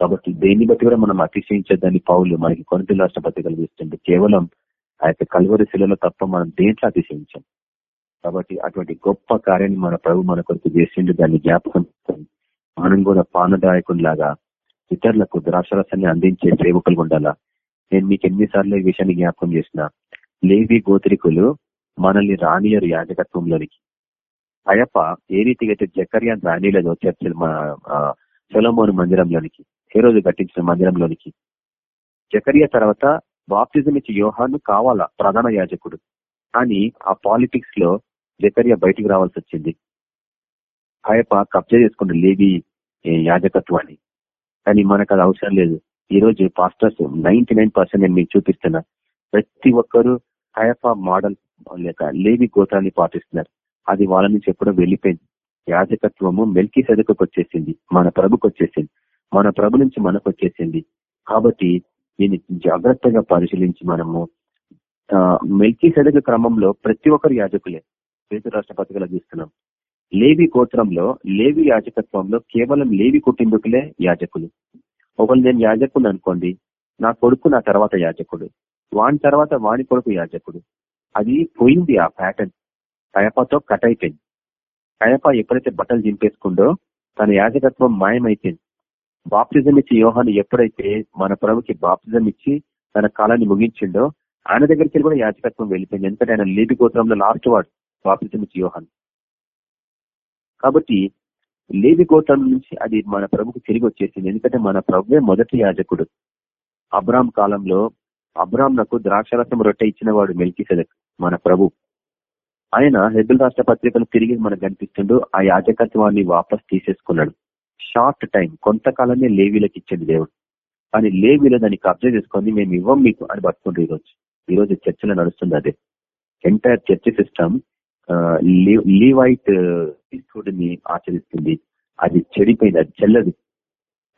కాబట్టి దేన్ని బట్టి కూడా మనం అతిశయించద్దని పౌలు మనకి కొనుటి రాష్ట్రపతి కలిగిస్తుంది కేవలం ఆ యొక్క కలువరి శిలలో తప్ప మనం దేంట్లో అతిశయించాం? కాబట్టి అటువంటి గొప్ప కార్యాన్ని మన ప్రభు మన కొరకు చేసిండు దాన్ని జ్ఞాపకం మనం కూడా పానదాయకునిలాగా ఇతరులకు ద్రాక్షరసాన్ని అందించే సేవకులు ఉండాలా? నేను మీకు ఎన్నిసార్లు ఈ విషయాన్ని జ్ఞాపకం చేసిన లేవి గోత్రికులు మనల్ని రానియరు యాజకత్వంలోనికి. అయప్ప ఏ రీతిగా అయితే జకర్యా రాణిలో చర్చలు మన సొలమోను మందిరంలోనికి ఏ రోజు కట్టించిన మందిరంలోనికి. జకరియా తర్వాత బాప్తిజం ఇచ్చే యోహాను కావాలా ప్రధాన యాజకుడు. కానీ ఆ పాలిటిక్స్లో జకరియా బయటికి రావాల్సి వచ్చింది. ఆయప్ప కబ్జా చేసుకున్న లేవి యాజకత్వాన్ని. కానీ మనకు అది అవసరం లేదు. ఈ రోజు పాస్టర్స్ నైన్టీ నేను మీకు చూపిస్తున్నా ప్రతి ఒక్కరూ హయఫా మోడల్ లేక లేవి గోత్రాన్ని పాటిస్తున్నారు. అది వాళ్ళ నుంచి ఎప్పుడో వెళ్ళిపోయింది. యాజకత్వము మెల్కి సెదకు వచ్చేసింది. మన ప్రభుకు వచ్చేసింది మన ప్రభు నుంచి మనకు వచ్చేసింది. కాబట్టి దీన్ని జాగ్రత్తగా పరిశీలించి మనము మెల్కీ సెదక క్రమంలో ప్రతి ఒక్కరు యాజకులే. పేద రాష్ట్రపతిగా చూస్తున్నాం లేవి గోత్రంలో లేవి యాజకత్వంలో కేవలం లేవి కుటుంబకులే యాజకులు. ఒకరు నేను యాజకుడు అనుకోండి నా కొడుకు నా తర్వాత యాజకుడు వాని తర్వాత వాని కొడుకు యాజకుడు. అది పోయింది ఆ ప్యాటర్న్ కయపతో కట్ అయిపోయింది. కయప ఎప్పుడైతే బట్టలు దింపేసుకుందో తన యాజకత్వం మాయమైపోయింది. బాప్తిజం ఇచ్చి యోహాను ఎప్పుడైతే మన ప్రభుకి బాప్తిజం ఇచ్చి తన కాలాన్ని ముగించిండో ఆయన దగ్గరికి కూడా యాజకత్వం వెళ్ళిపోయింది. ఎందుకంటే ఆయన లేబి గోత్రంలో లాస్ట్ వాడు బాప్తిజం ఇచ్చి యోహాన్. కాబట్టి లేవి గోత్రం నుంచి అది మన ప్రభుకు తిరిగి వచ్చేసింది. ఎందుకంటే మన ప్రభువే మొదటి యాజకుడు. అబ్రామ్ కాలంలో అబ్రామ్ నాకు ద్రాక్షరసం రొట్టె ఇచ్చిన వాడు మెల్కిసెదక్ మన ప్రభు. ఆయన హెబిల్ రాష్ట్ర పత్రికను తిరిగి మనకు కనిపిస్తుండో ఆ యాజకత్వాన్ని వాపస్ తీసేసుకున్నాడు. షార్ట్ టైం కొంతకాలమే లేవీలకు ఇచ్చింది దేవుడు. కానీ లేవీలో దానికి అబ్జర్వ్ చేసుకొని మేము ఇవ్వం మీకు అని పట్టుకుంటారు ఈరోజు. ఈరోజు చర్చలో నడుస్తుంది అదే. ఎంటైర్ చర్చ్ సిస్టమ్ లీవైట్ని ఆచరిస్తుంది. అది చెడిపోయింది అది చెల్లదు.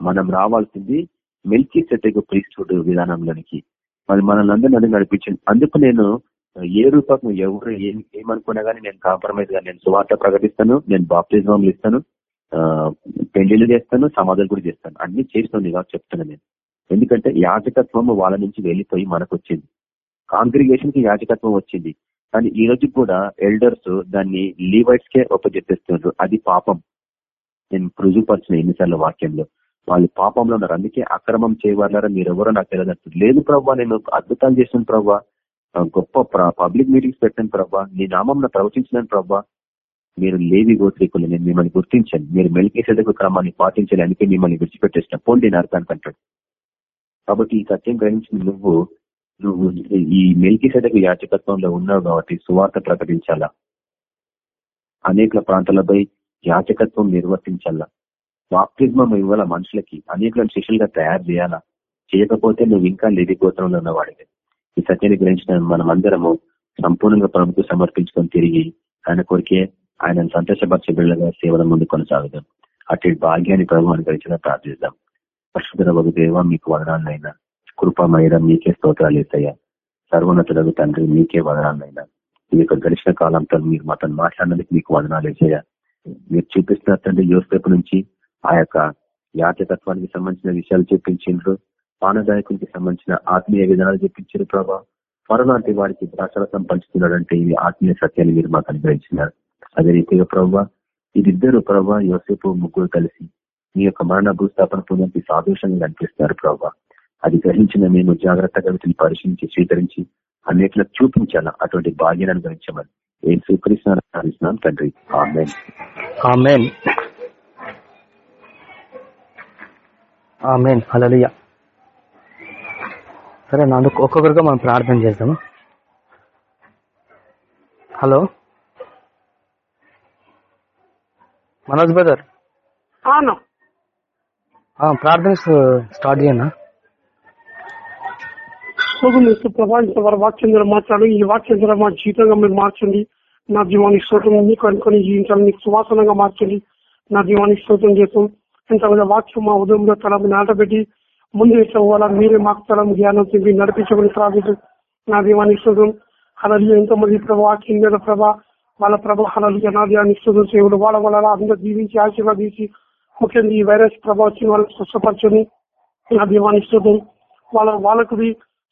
మనం రావాల్సింది మెల్కీ సెటకు ప్రీస్టుడ్ విధానంలోనికి. మరి మనల్ని అందరినీ నడిపించింది. అందుకు నేను ఏ రూపకం ఎవరు ఏం ఏమనుకున్నా గానీ నేను కాంప్రమైజ్గా నేను సువార్త ప్రకటిస్తాను నేను బాప్తిజంలు ఇస్తాను. పెళ్ళిళ్ళు చేస్తాను సమాధానం కూడా చేస్తాను. అన్ని చేస్తాను ఇలా చెప్తున్నాను నేను. ఎందుకంటే యాజకత్వం వాళ్ళ నుంచి వెళ్ళిపోయి మనకు వచ్చింది కాంగ్రిగేషన్కి యాజకత్వం వచ్చింది. కానీ ఈ రోజు కూడా ఎల్డర్స్ దాన్ని లీవైట్స్ కే ఒప్పజెప్పేస్తున్నారు. అది పాపం. నేను రుజువుపరిచిన ఎన్నిసార్లు వాక్యంలో. వాళ్ళు పాపంలో ఉన్నారు. అందుకే అక్రమం చేయవాళ్ళారా మీరెవరో నాకు తెలియదు లేదు ప్రవ్వా నేను అద్భుతాలు చేసిన ప్రవ్వా. గొప్ప పబ్లిక్ మీటింగ్స్ పెట్టాను ప్రవ్వా. నీ నామం ప్రవచించిన ప్రవ్వా. మీరు లేవి గోత్రికులు నేను మిమ్మల్ని గుర్తించాను మీరు మెలికేసేదకు క్రమాన్ని పాటించాలి అందుకే మిమ్మల్ని విడిచిపెట్టేసిన పోండి నరకానికి అంటాడు కాబట్టి ఈ సత్యం గ్రహించిన నువ్వు నువ్వు ఈ మెలికేసేదకు యాచకత్వంలో ఉన్నావు కాబట్టి సువార్త ప్రకటించాలా? అనేక ప్రాంతాలపై యాచకత్వం నిర్వర్తించాలా? బాప్తిజమం ఇవ్వాల మనుషులకి? అనేకలను శిష్యులుగా తయారు చేయాలా? చేయకపోతే నువ్వు ఇంకా లేది గోత్రంలో ఉన్నవాడివి. ఈ సత్యాన్ని గ్రహించిన మనం అందరము సంపూర్ణంగా ప్రముఖ సమర్పించుకొని తిరిగి ఆయన కొరికే ఆయన సంతోషపరిచే బిళ్ళగా సేవల ముందు కొనసాగుదాం. అటు భాగ్యాన్ని ప్రభు అనుగ్రహించిన ప్రార్థిస్తాం ఒక దేవ మీకు వదనాలైనా కృపమైన మీకే స్తోత్రాలు ఇస్తాయా సర్వోన్నతులకు తండ్రి మీకే వదనాలైనా ఈ యొక్క గడిచిన కాలంతో మీరు మాతో మాట్లాడినందుకు మీకు వదనాలు వేసాయా మీరు చూపిస్తున్న తండ్రి యోసేపు నుంచి ఆ యొక్క యాచకత్వానికి సంబంధించిన విషయాలు చూపించిండ్రు పానదాయకునికి సంబంధించిన ఆత్మీయ విధానాలు చూపించారు ప్రభా. త్వరలాంటి వారికి ద్రాక్షరసం పంచుతున్నాడంటే ఇది ఆత్మీయ సత్యాన్ని మీరు మాకు అనుగ్రహించినారు. అదే రీతిగా ప్రభావ వీరిద్దరు ప్రభావ యోసేపు ముగ్గురు కలిసి మీ యొక్క మరణ భూస్థాపన పొందడానికి సాదోషంగా కనిపిస్తున్నారు ప్రభావ అది గ్రహించిన మేము జాగ్రత్తగా వీటిని పరిశీలించి స్వీకరించి అన్నిట్లకు చూపించాలా అటువంటి భాగ్యాన్ని అనుగ్రహించమని ఏం స్వీకరిస్తున్నాను తండ్రి ఆమెన్ ఆమెన్ హలలుయ సరే అందుకు ఒక్కొక్కరుగా మనం ప్రార్థన చేద్దాము? Hello Manoj brother? ప్రార్థన స్టార్ట్ చేయనా ప్రభావిత వారి వాక్యం ద్వారా మాట్లాడు ఈ వాక్యం ద్వారా మా జీవితంగా మీరు మార్చండి. నా జీవానికి స్తోత్రం మీకు అనుకుని జీవించాలి మీకు సువాసనంగా మార్చండి. నా జీవానికి స్తోత్రం చేస్తాం ఇంత వాక్యం మా ఉదయంలో తల నాటబెట్టి ముందు పోవాలా మీరే మాకు తలం జ్ఞానం తింపి నడిపించమని ప్రార్థించు నా దీవానికి స్తోత్రం. అలాగే ఎంతో మంది ప్రభా వాక్యం మీద ప్రభా వాళ్ళ ప్రభా జనాధ్యాన్ని సేవుడు వాళ్ళ వాళ్ళ అందరూ దీవించి ఆశీర్వాదించి ముఖ్యంగా ఈ వైరస్ ప్రభావం వచ్చిన వాళ్ళకి స్వస్థపరచని అభిమానిస్తుంది వాళ్ళ వాళ్ళకు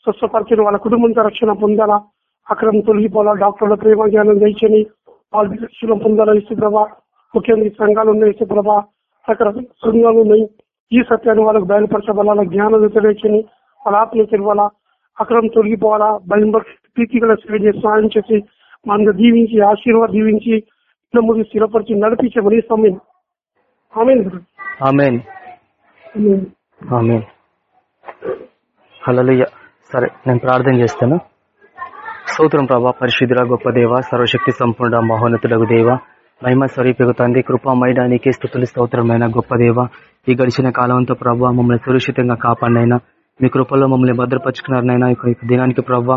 స్వస్థపరచని వాళ్ళ కుటుంబంతో రక్షణ పొందాలా. అక్కడ తొలగిపోవాలా. డాక్టర్ల ప్రేమ జ్ఞానం తెచ్చని వాళ్ళ రక్షణ పొందాలా ఇసు ప్రభా. ముఖ్యంగా సంఘాలు ఉన్నాయి ఇసు ప్రభా. రకరకాల సంఘాలు ఉన్నాయి. ఈ సత్యాన్ని వాళ్ళకు బయలుపరచబడాల. జ్ఞానం తెలియచని వాళ్ళ ఆత్మ తెలవాలా అక్రమం తొలగిపోవాలా. భయం ప్రీతి గల సేవ చేసి సహాయం చేసి మన దీవించి ఆశీర్వాద దీవించి ముందు స్థిరపరిచి నడిపించమని సమయం హలలుయ్య సరే నేను ప్రార్థన చేస్తాను. స్తోత్రం ప్రభా పరిశుద్ధుల గొప్ప దేవ సర్వశక్తి సంపూర్ణ మహోన్నతులకు దేవ మహిమ స్వరూపకు తండ్రి కృపామైనా నీకే స్థుతులు స్తోత్రమైన గొప్ప దేవ ఈ గడిచిన కాలం అంతా ప్రభావ మమ్మల్ని సురక్షితంగా కాపాడినైనా మీ కృపల్లో మమ్మల్ని భద్రపరుచుకున్నారనైనా ఈ దినానికి ప్రభావ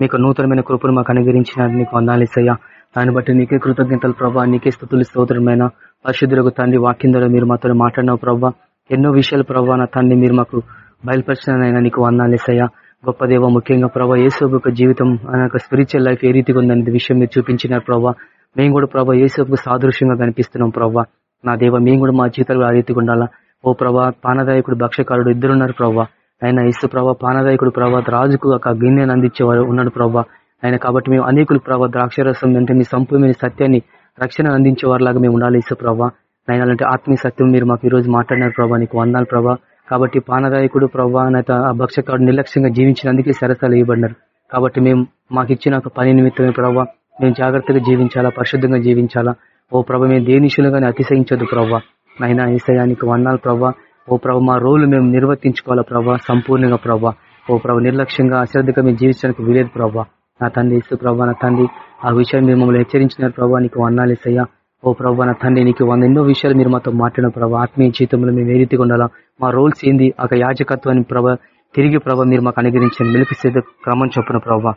మీకు నూతనమైన కృపను మాకు అనుగ్రహించిన నీకు వందాలిసయ్యా దాన్ని బట్టి నీకే కృతజ్ఞతలు ప్రభావ నీకే స్థుతులు స్తోత్రమైన పరిశుద్ధులకు తండ్రి వాక్యం ద్వారా మీరు మాతో మాట్లాడినావు ప్రభా. ఎన్నో విషయాలు ప్రభా నా తండ్రి మీరు మాకు బయలుపరిచినైనా నీకు వందాలిసయ్యా గొప్ప దేవ ముఖ్యంగా ప్రభా ఏసోబు యొక్క జీవితం ఆయన స్పిరిచువల్ లైఫ్ ఏ రీతిగా ఉందనే విషయం మీరు చూపించినారు ప్రభా. మేము కూడా ప్రభా ఏసోబుకు సాదృశ్యంగా కనిపిస్తున్నాం ప్రభావ నా దేవ మేము కూడా మా జీవితాలు ఆ రీతిగా ఉండాలా? ఓ ప్రభా పానదాయకుడు భక్షకారుడు ఇద్దరున్నారు ప్రభా. ఆయన ఇసు ప్రభా పానదాయకుడు ప్రభా రాజుకు ఒక గిన్నెను అందించేవారు ఉన్నాడు ప్రభా. ఆయన కాబట్టి మేము అనేకులు ప్రభావ ద్రాక్షరసం అంటే మీ సంపూర్ణమైన సత్యాన్ని రక్షణ అందించేవారిలాగా మేము ఉండాలి ఇసు ప్రభా. ఆయన అలాంటి ఆత్మీయ సత్యం మీరు మాకు ఈ రోజు మాట్లాడినారు ప్రభా నీకు వందాలు ప్రభా. కాబట్టి పానదాయకుడు ప్రభా ఆ భక్షకాడు నిర్లక్ష్యంగా జీవించినందుకే సరసాలు ఇవ్వబడినారు. కాబట్టి మేము మాకు ఇచ్చిన ఒక పని నిమిత్తమే ప్రభా మేము జాగ్రత్తగా జీవించాలా పరిశుద్ధంగా జీవించాలా? ఓ ప్రభ మేము దేనిషులుగానే అతిశయించదు ప్రభావ నైనా ఈసయానికి వందాలు ప్రభా. ఓ ప్రభ మా రోలు మేము నిర్వర్తించుకోవాలా ప్రభా సంపూర్ణంగా ప్రభా. ఓ ప్రభ నిర్లక్ష్యంగా అశ్రద్ధగా మేము జీవించడానికి వీలేదు ప్రభా. నా తండ్రి ఇసు ప్రభా నా తండ్రి ఆ విషయం మీరు మమ్మల్ని హెచ్చరించినారు ప్రభా నీకు వందాలేసయ్యా ఓ ప్రభా నా తండ్రి నీకు వంద ఎన్నో విషయాలు మీరు మాతో మాట్లాడిన ప్రభా. ఆత్మీయ జీవితంలో మేము ఏ రీతిగా ఉండాలా? మా రోల్స్ ఏంది? ఒక యాజకత్వాన్ని ప్రభ తిరిగి ప్రభ మీరు మాకు అనుగ్రహించండి. మెలిపిస్తే క్రమం చొప్పున ప్రభా.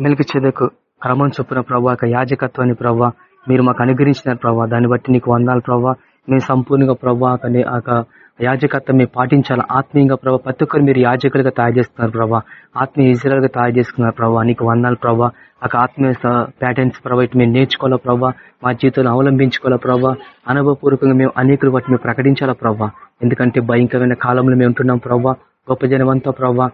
మెలికి చెదకు క్రమం చొప్పున ప్రభా యాజకత్వాన్ని ప్రభా మీరు మాకు అనుగ్రహించినారు ప్రభావ దాన్ని బట్టి నీకు వందాలు ప్రభావ మేము సంపూర్ణంగా ప్రభావ ఆ యాజకత్వం మేము పాటించాలి? ఆత్మీయంగా ప్రభావ ప్రతి ఒక్కరు మీరు యాజకులుగా తయారు చేస్తున్నారు ప్రభావ ఆత్మీయ ఇజ్రాయల్గా తయారు చేసుకున్నారు ప్రభావ నీకు వందాలు ప్రభావ ఆ ఆత్మీయ ప్యాటర్న్స్ ప్రభావ ఇటు మేము నేర్చుకోవాలా ప్రభావ మా జీవితంలో అవలంబించుకోవాలా ప్రభావ అనుభవపూర్వకంగా మేము అనేకులు వాటిని మేము ప్రకటించాలా ప్రభావ ఎందుకంటే భయంకరమైన కాలంలో మేము ఉంటున్నాం ప్రభావ గొప్ప జనమంతా ప్రభావ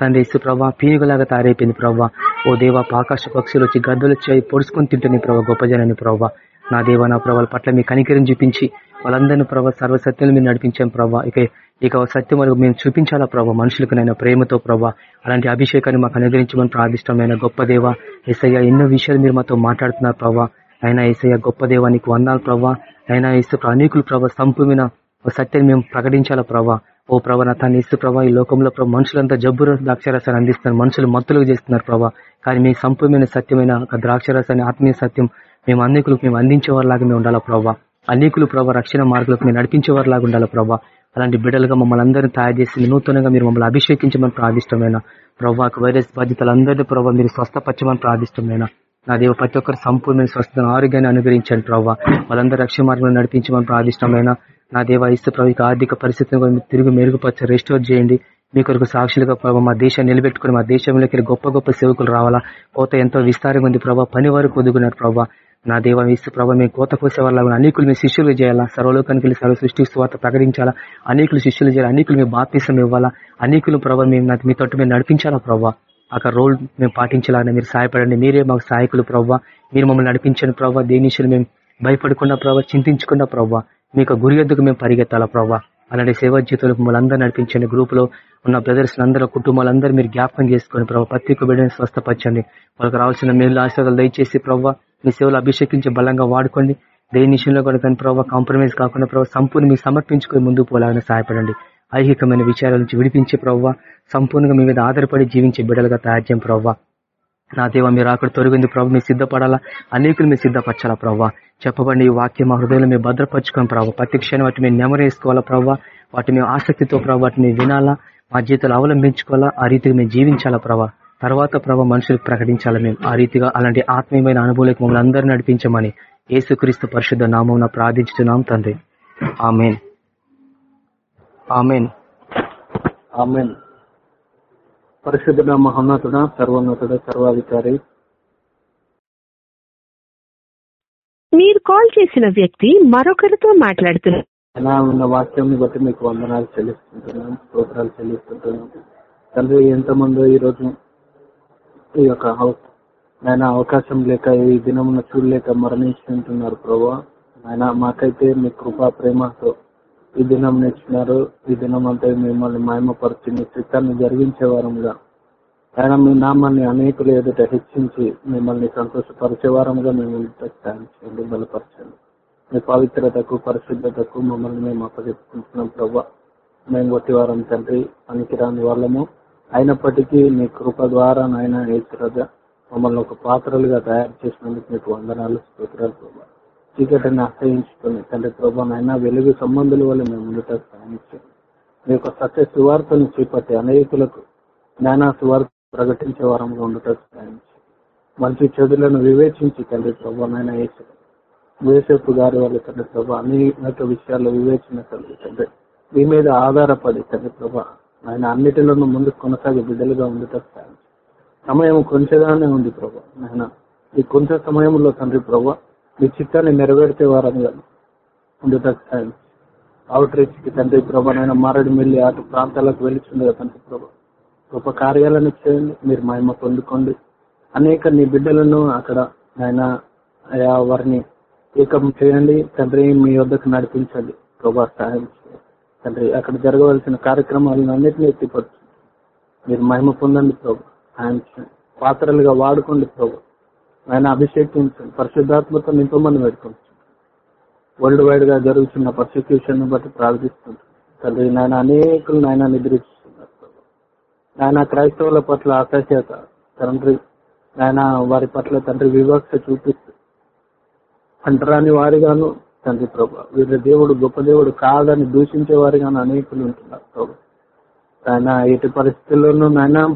తండ్రి ఇసు ప్రభా పీనుగలాగా తయారైపోయింది ప్రభావ ఓ దేవ ఆకాశ పక్షులు వచ్చి గద్దలు వచ్చి పొడుచుకొని తింటున్నాయి ప్రభావ గొప్ప జనాన్ని ప్రభావ నా దేవ నా ప్రభావ పట్ల మీ కనికరిని చూపించి వాళ్ళందరినీ ప్రభావ సర్వసత్యాలు మీరు నడిపించాం ప్రభావ ఇక ఇక సత్యం వరకు మేము చూపించాలా ప్రభావ మనుషులకు నైనా ప్రేమతో ప్రభావ అలాంటి అభిషేకాన్ని మాకు అనుగ్రహించమని ప్రార్థిష్టమైన గొప్ప దేవ ఎస్ఐ ఎన్నో విషయాలు మీరు మాతో మాట్లాడుతున్నారు ప్రభావ అయినా ఏసయ్య గొప్ప దేవ నీకు వందాలు ప్రభావ అయినా ఇసు అనేకులు ప్రభావ సంపూమైన సత్యాన్ని మేము ప్రకటించాలా ప్రభావ ఓ ప్రభా నా తను ఇస్తు ప్రభా ఈ లోకంలో ప్రభావ మనుషులంతా జబ్బు ద్రాక్షరసాన్ని అందిస్తున్నారు. మనుషులు మత్తులుగా చేస్తున్నారు ప్రభా. కానీ మీ సంపూర్ణమైన సత్యమైన ద్రాక్షరసాన్ని ఆత్మీయ సత్యం మేము అనేకులకు మేము అందించేవారిలాగా మేము ఉండాలా ప్రభావ అనేకులు ప్రభావ రక్షణ మార్గాలకు మేము నడిపించేవారిలాగా ఉండాలా ప్రభావ అలాంటి బిడ్డలుగా మమ్మల్ని అందరినీ తయారు చేసి నూతనంగా మీరు మమ్మల్ని అభిషేకించమని ప్రార్థిష్టమైన ప్రభాకు వైరస్ బాధ్యతలందరినీ ప్రభావ మీరు స్వస్థపచ్చమని ప్రార్థిష్టమైన నా దేవ ప్రతి ఒక్కరు సంపూర్ణమైన స్వస్థ ఆరోగ్యాన్ని అనుగ్రహించండి ప్రభావ వాళ్ళందరూ రక్షణ మార్గంలో నడిపించమని ప్రార్థిష్టమైన నా దేవ ఇస్తు ప్రభు ఆర్థిక పరిస్థితిని తిరిగి మెరుగుపరచ రెస్టోర్ చేయండి. మీ కొరకు సాక్షులుగా ప్రభావ మా దేశాన్ని నిలబెట్టుకుని మా దేశంలోకి గొప్ప గొప్ప సేవకులు రావాలా? కోత ఎంతో విస్తారంగా ఉంది ప్రభావ పని వరకు ఒదుగున్నారు ప్రభావ నా దేవ ఇస్తు ప్రభావ మేము కోత కోసే వాళ్ళ అనేకులు మీ శిష్యులు చేయాలా? సర్వలోకానికి వెళ్ళి సర్వ సృష్టి స్వార్థ ప్రకటించాలా? అనేకులు శిష్యులు చేయాలి? అనేకులు మీ బాప్తీసం ఇవ్వాలా? అనేకులు ప్రభావ మేము మీ తోట మేము నడిపించాలా ప్రభావ అక్కడ రోల్ మేము పాటించాలని మీరు సహాయపడండి. మీరే మాకు సహాయకులు ప్రవ్వా మీరు మమ్మల్ని నడిపించండి ప్రవ్వా దేని మేము భయపడకుండా ప్రభావ చింతించకుండా ప్రవ్వా మీకు గురి ఎద్దుకు మేము పరిగెత్తాలా ప్రభావ అలాంటి సేవా జీవితంలో మిమ్మల్ని అందరూ నడిపించండి. గ్రూప్లో ఉన్న బ్రదర్స్ అందరూ కుటుంబాలందరూ మీరు జ్ఞాపకం చేసుకుని ప్రభావ ప్రతి ఒక్క బిడ్డని స్వస్థపరచండి. వాళ్ళకి రావాల్సిన మేలు ఆశీర్వాదాలు దయచేసి ప్రభావ మీ సేవలు అభిషేకించి బలంగా వాడుకోండి. దేని విషయంలో కూడా కానీ ప్రభావ కాంప్రమైజ్ కాకుండా ప్రభావ సంపూర్ణ మీకు సమర్పించుకుని ముందుకు పోలాలని సహాయపడండి. ఐహికమైన విచారాల నుంచి విడిపించే ప్రవ్వ సంపూర్ణంగా మీ మీద ఆధారపడి జీవించే బిడ్డలుగా తయారు చేయం ప్రవ్వ. నా దేవ మీరు అక్కడ తొలగింది ప్రభు మీరు సిద్ధపడాలా? అనేకులు మీరు సిద్ధపరచాలా ప్రభావ చెప్పబడి ఈ వాక్యం మా హృదయంలో మీరు భద్రపరచుకోం ప్రభావ ప్రతి క్షణం వాటి మేము నెమరేసుకోవాలా ప్రభావ వాటి మేము ఆసక్తితో ప్రభావ వాటిని వినాలా? మా జీవితాలు అవలంబించుకోవాలా? ఆ రీతిగా మేము జీవించాలా ప్రభావ తర్వాత ప్రభావ మనుషులకు ప్రకటించాలా మేము? ఆ రీతిగా అలాంటి ఆత్మీయమైన అనుభవాలకు మమ్మల్ని అందరూ నడిపించమని ఏసుక్రీస్తు పరిశుద్ధ నామం ప్రార్థించుతున్నాం తండ్రి. ఆమెన్. ఆమెన్. ఆమెన్. పరిశుద్ధ మహోన్నతుడ సర్వోన్నతుడ సర్వాధికారి. మీరు కాల్ చేసిన వ్యక్తి మరొకరితో మాట్లాడుతున్నారు ఎలా ఉన్న వాక్యం బట్టి మీకు వందనాలు చెల్లిస్తుంటున్నాం స్తోత్రాలు చెల్లిస్తుంటున్నాం. తండ్రి ఎంతమందో ఈ రోజు ఈ యొక్క ఆయన అవకాశం లేక ఈ దినమున చూడలేక మరణించుకుంటున్నారు ప్రభా. ఆయన మాకైతే మీ కృపా ప్రేమతో ఈ దినం నేర్చున్నారు ఈ దినం అంతా మిమ్మల్ని మాయమపరిచి మీ చిత్తాన్ని జరిగించే వారంగా ఆయన మీ నామాన్ని అనేకులు ఎదుట హెచ్చించి మిమ్మల్ని సంతోషపరిచే వారంగా మిమ్మల్ని చేయండి బలపరచండి. మీ పవిత్రతకు పరిశుద్ధతకు మమ్మల్ని మేము అప్పచెప్పుకుంటున్నాం ప్రభా మేము కొట్టి వారం తండ్రి పనికిరాని వాళ్ళము. అయినప్పటికీ మీ కృప ద్వారా నాయన ఏసురగా మమ్మల్ని ఒక పాత్రలుగా తయారు చేసినందుకు మీకు వందనాలు స్తోత్రాలు ప్రభా చీకటిని ఆశ్రయించుకొని తండ్రి ప్రభా వెలుగు సంబంధుల వల్ల మేము ఉండటం సాధించాం మీ యొక్క సత్య సువార్తను చేపట్టి అనేకులకు జ్ఞాన సువార్త ప్రకటించే వారంలో ఉండటం సాధించి మంచి చెడులను వివేచించి తండ్రి ప్రభా నాయన వేసు వేసేపు గారి వాళ్ళ తండ్రి ప్రభా అనేక విషయాల్లో వివేచన తండ్రి తండ్రి. మీ మీద ఆధారపడి తండ్రి ప్రభా ఆయన అన్నిటిలోనూ ముందుకు కొనసాగే బిడ్డలుగా ఉండటం సాధించి సమయం కొంచెంగానే ఉంది ప్రభా నాయన. ఈ కొంచెం సమయంలో తండ్రి ప్రభా మీ చిత్తాన్ని నెరవేర్చే వారంగా ఉండటం అవుట్ రీచ్కి తండ్రి ప్రభా నాయన మారడి మెల్లి అటు ప్రాంతాలకు వెళ్ళిచుండగా తండ్రి ప్రభా. గొప్ప కార్యాలను చేయండి మీరు మహిమ పొందుకోండి. అనేక నీ బిడ్డలను అక్కడ ఆయన వారిని ఏకం చేయండి తండ్రి మీ వద్దకు నడిపించండి. ప్రభా సహాయం తండ్రి అక్కడ జరగవలసిన కార్యక్రమాలను అన్నింటినీ ఎత్తిపరచు. మీరు మహిమ పొందండి ప్రభు. ఆయన పాత్రలుగా వాడుకోండి ప్రభు. ఆయన అభిషేకించండి పరిశుద్ధాత్మతో నింపమని పెట్టుకోండి వరల్డ్ వైడ్గా జరుగుతున్న పర్సిక్యూషన్ బట్టి ప్రార్థిస్తుంది. తండ్రి నాయన అనేకులు నాయన నిద్రిస్తున్నారు. నాయన క్రైస్తవుల పట్ల అసహ్యత తండ్రి నాయన వారి పట్ల తండ్రి వివక్ష చూపిస్తూ అంటరాని వారిగాను తండ్రి ప్రభా వీరి దేవుడు గొప్ప దేవుడు కాదని దూషించే వారిగాను అనేకులు ఉంటున్నారు ప్రభు. ఆయన ఎటు పరిస్థితుల్లోనూ నాయన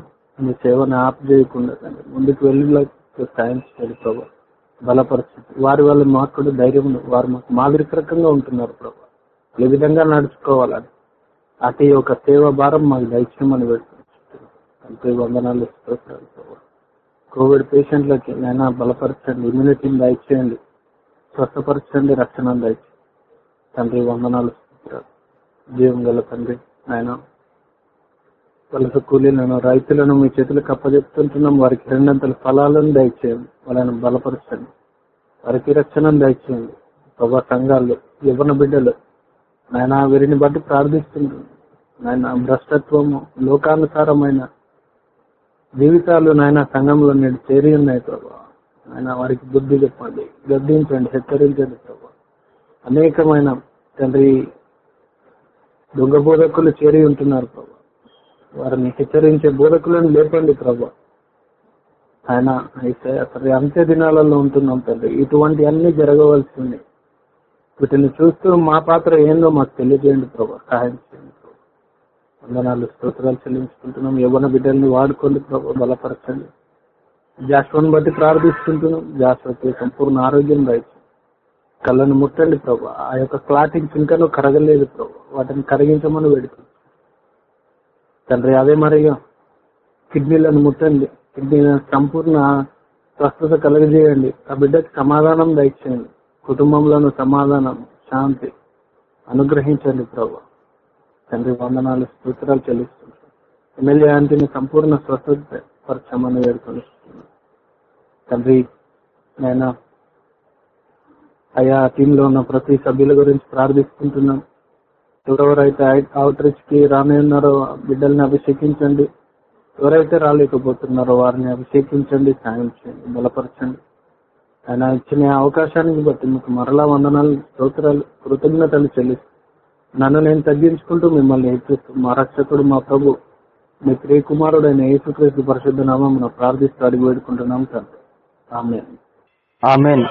మీ సేవను ఆపజేయకుండా తండ్రి ముందుకు వెళ్ళి సాయం చేయాలి ప్రభా. బలపరిచింది వారి వల్ల మాకు కూడా ధైర్యం వారు మాకు మాదిరికరకంగా ఉంటున్నారు ప్రభా. ఏ విధంగా నడుచుకోవాలని. అటు ఒక సేవ భారం మాకు దయచేయమని పెడుతున్నాం వందనాలు స్తోత్రాలు కోవిడ్ పేషెంట్లకి నైనా బలపరచండి. ఇమ్యూనిటీని దయచేయండి. స్వస్థపరచండి. రక్షణ దయచేయండి. తండ్రి వందనాలు స్తోత్రాలు. జీవం గల తండ్రి నైనా వలస కూలీలను రైతులను మీ చేతులకు అప్పచెప్తుంటున్నాం వారికి రెండంతల ఫలాలను దయచేయండి. వాళ్ళని బలపరచండి. వారికి రక్షణను దయచేయండి. ప్రభా సంఘాలు యవన బిడ్డలు నాయన వీరిని బట్టి ప్రార్థిస్తుంటున్నాం. నాయన భ్రష్టత్వము లోకానుసారమైన జీవితాలు నాయన సంఘంలో నేడు చేరి ఉన్నాయి ప్రభా. ఆయన వారికి బుద్ధి చెప్పండి గద్దించండి హెచ్చరించండి ప్రభా. అనేకమైన తండ్రి దొంగ బోధకులు చేరి ఉంటున్నారు ప్రభా. వారిని హెచ్చరించే బోధకులను లేపండి ప్రభా. ఆయన అయితే అసలు అంత్య దినాలలో ఉంటున్నాం తండ్రి ఇటువంటి అన్ని జరగవలసి ఉంది. వీటిని చూస్తూ మా పాత్ర ఏందో మాకు తెలియజేయండి ప్రభా. సహాయం చేయండి వందనాలు స్తోత్రాలు చెల్లించుకుంటున్నాం. యవన బిడ్డల్ని వాడుకోండి ప్రభా బలపరచండి. జాస్వాన్ని బట్టి ప్రార్థిస్తుంటున్నాం. జాస్వాకి సంపూర్ణ ఆరోగ్యం రైతు కళ్ళను ముట్టండి ప్రభా. ఆ యొక్క క్లాటింగ్స్ ఇంకానూ కరగలేదు ప్రభా. వాటిని కరిగించమని వేడుకుంటున్నాం. తండ్రి అదే మరిగా కిడ్నీలను ముట్టండి. కిడ్నీ సంపూర్ణ స్వస్థత కలగజేయండి. ఆ బిడ్డకి సమాధానం దయచేయండి. కుటుంబంలోను సమాధానం శాంతి అనుగ్రహించండి ప్రభు. తండ్రి వందనాలు స్తోత్రాలు చెల్లిస్తున్నాం. ఎమ్మెల్యే ఆంటీని సంపూర్ణ స్వస్థత పరచమని వేడుకొనిస్తున్నాం. తండ్రి నేను అయా టీంలో ఉన్న ప్రతి సభ్యుల గురించి ప్రార్థిస్తుంటున్నాం. ఎవరెవరైతే అవుట్ రీచ్కి రానున్నారో బిడ్డల్ని అభిషేకించండి ఎవరైతే రాలేకపోతున్నారో వారిని అభిషేకించండి సాయం చేయండి బలపరచండి. ఆయన ఇచ్చిన అవకాశానికి బట్టి మీకు మరలా వందనాలు స్తోత్రాలు కృతజ్ఞతలు చెల్లిస్తూ నన్ను నేను తగ్గించుకుంటూ మిమ్మల్ని హెచ్చిస్తూ మా రక్షకుడు మా ప్రభు మీ ప్రియ కుమారుడైన యేసుక్రీస్తు పరిశుద్ధ నామం ప్రార్థిస్తూ అడిగి వేడుకుంటున్నాం సార్ ఆమె ఆమెన్.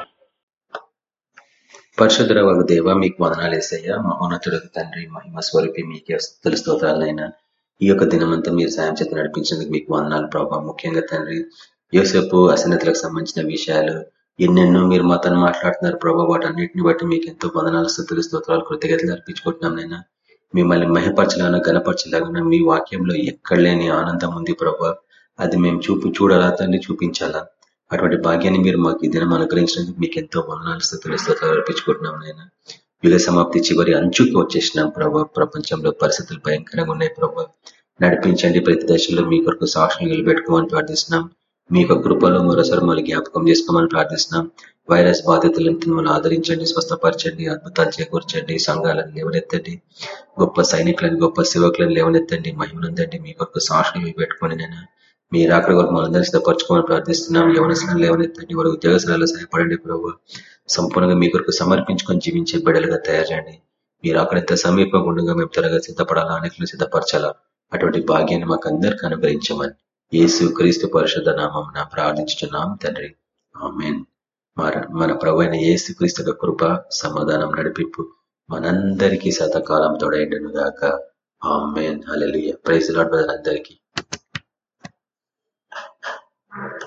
పరిశుద్ధ వగు దేవ మీకు వదనాలు వేసయ్యా మహోన్నతుడు తండ్రి మహిమ స్వరూపి మీకే స్థుతుల స్తోత్రాలైనా ఈ యొక్క దినమంతా మీరు సాయం చేత నడిపించేందుకు మీకు వందనాలు ప్రభావ ముఖ్యంగా తండ్రి యోసేపు అసన్నతలకు సంబంధించిన విషయాలు ఎన్నెన్నో మీరు మాతో మాట్లాడుతున్నారు ప్రభావ వాటన్నిటిని బట్టి మీకు ఎంతో వందనాలు స్థుతులు స్తోత్రాలు కృతజ్ఞతలు అర్పించుకుంటున్నాం నైనా మిమ్మల్ని మహపరచలాగా గనపరచలాగా మీ వాక్యంలో ఎక్కడ లేని ఆనందం ఉంది ప్రభా. అది మేము చూపు చూడాలా తండ్రి చూపించాలా. అటువంటి భాగ్యాన్ని మీరు మాకు ఈ దినం అనుగ్రహించినందుకు మీకు ఎంతో వందనాలు స్థితులు స్తోత్రాలు అర్పించుకుంటున్నాం నేను యుగ సమాప్తి చివరి అంచుకు వచ్చేసినాం ప్రభావ ప్రపంచంలో పరిస్థితులు భయంకరంగా ఉన్నాయి ప్రభావ నడిపించండి ప్రతి దశలో మీ కొరకు సాక్షులు నిలబెట్టుకోమని ప్రార్థిస్తున్నాం. మీ యొక్క కృపలో మరోసారి మళ్ళీ జ్ఞాపకం చేసుకోమని ప్రార్థిస్తున్నాం. వైరస్ బాధితులను మిమ్మల్ని ఆదరించండి స్వస్థపరచండి అద్భుతాలు చేకూర్చండి సంఘాలను లేవనెత్తండి గొప్ప సైనికులను గొప్ప సేవకులను లేవనెత్తండి మహిమనుందండి మీ కొరకు సాక్షులు పెట్టుకొని నేను మీరు అక్కడ వరకు మనందరూ సిద్ధపరచుకోమని ప్రార్థిస్తున్నాం. యవనస్తులను లేవనెత్తండి. వారి ఉద్యోగశాలలో సహాయపడండి ప్రభు. సంపూర్ణంగా మీ కొరకు సమర్పించుకొని జీవించే బిడ్డలుగా తయారు చేయండి. మీరు అక్కడ ఎంత మేము త్వరగా సిద్ధపడాలా అనేకలు సిద్ధపరచాలా? అటువంటి భాగ్యాన్ని మాకు అందరికీ అనుగ్రహించమని యేసు క్రీస్తు పరిషత్ నామం ప్రార్థించుతున్నాం తండ్రి. ఆమెన్. మన ప్రభు అయిన యేసు క్రీస్తు కృప సమాధానం నడిపింపు మనందరికీ శతకాలం తోడైండును గాక ఆమెన్. అలలియ ప్రైజ్ లాడ్ అందరికీ.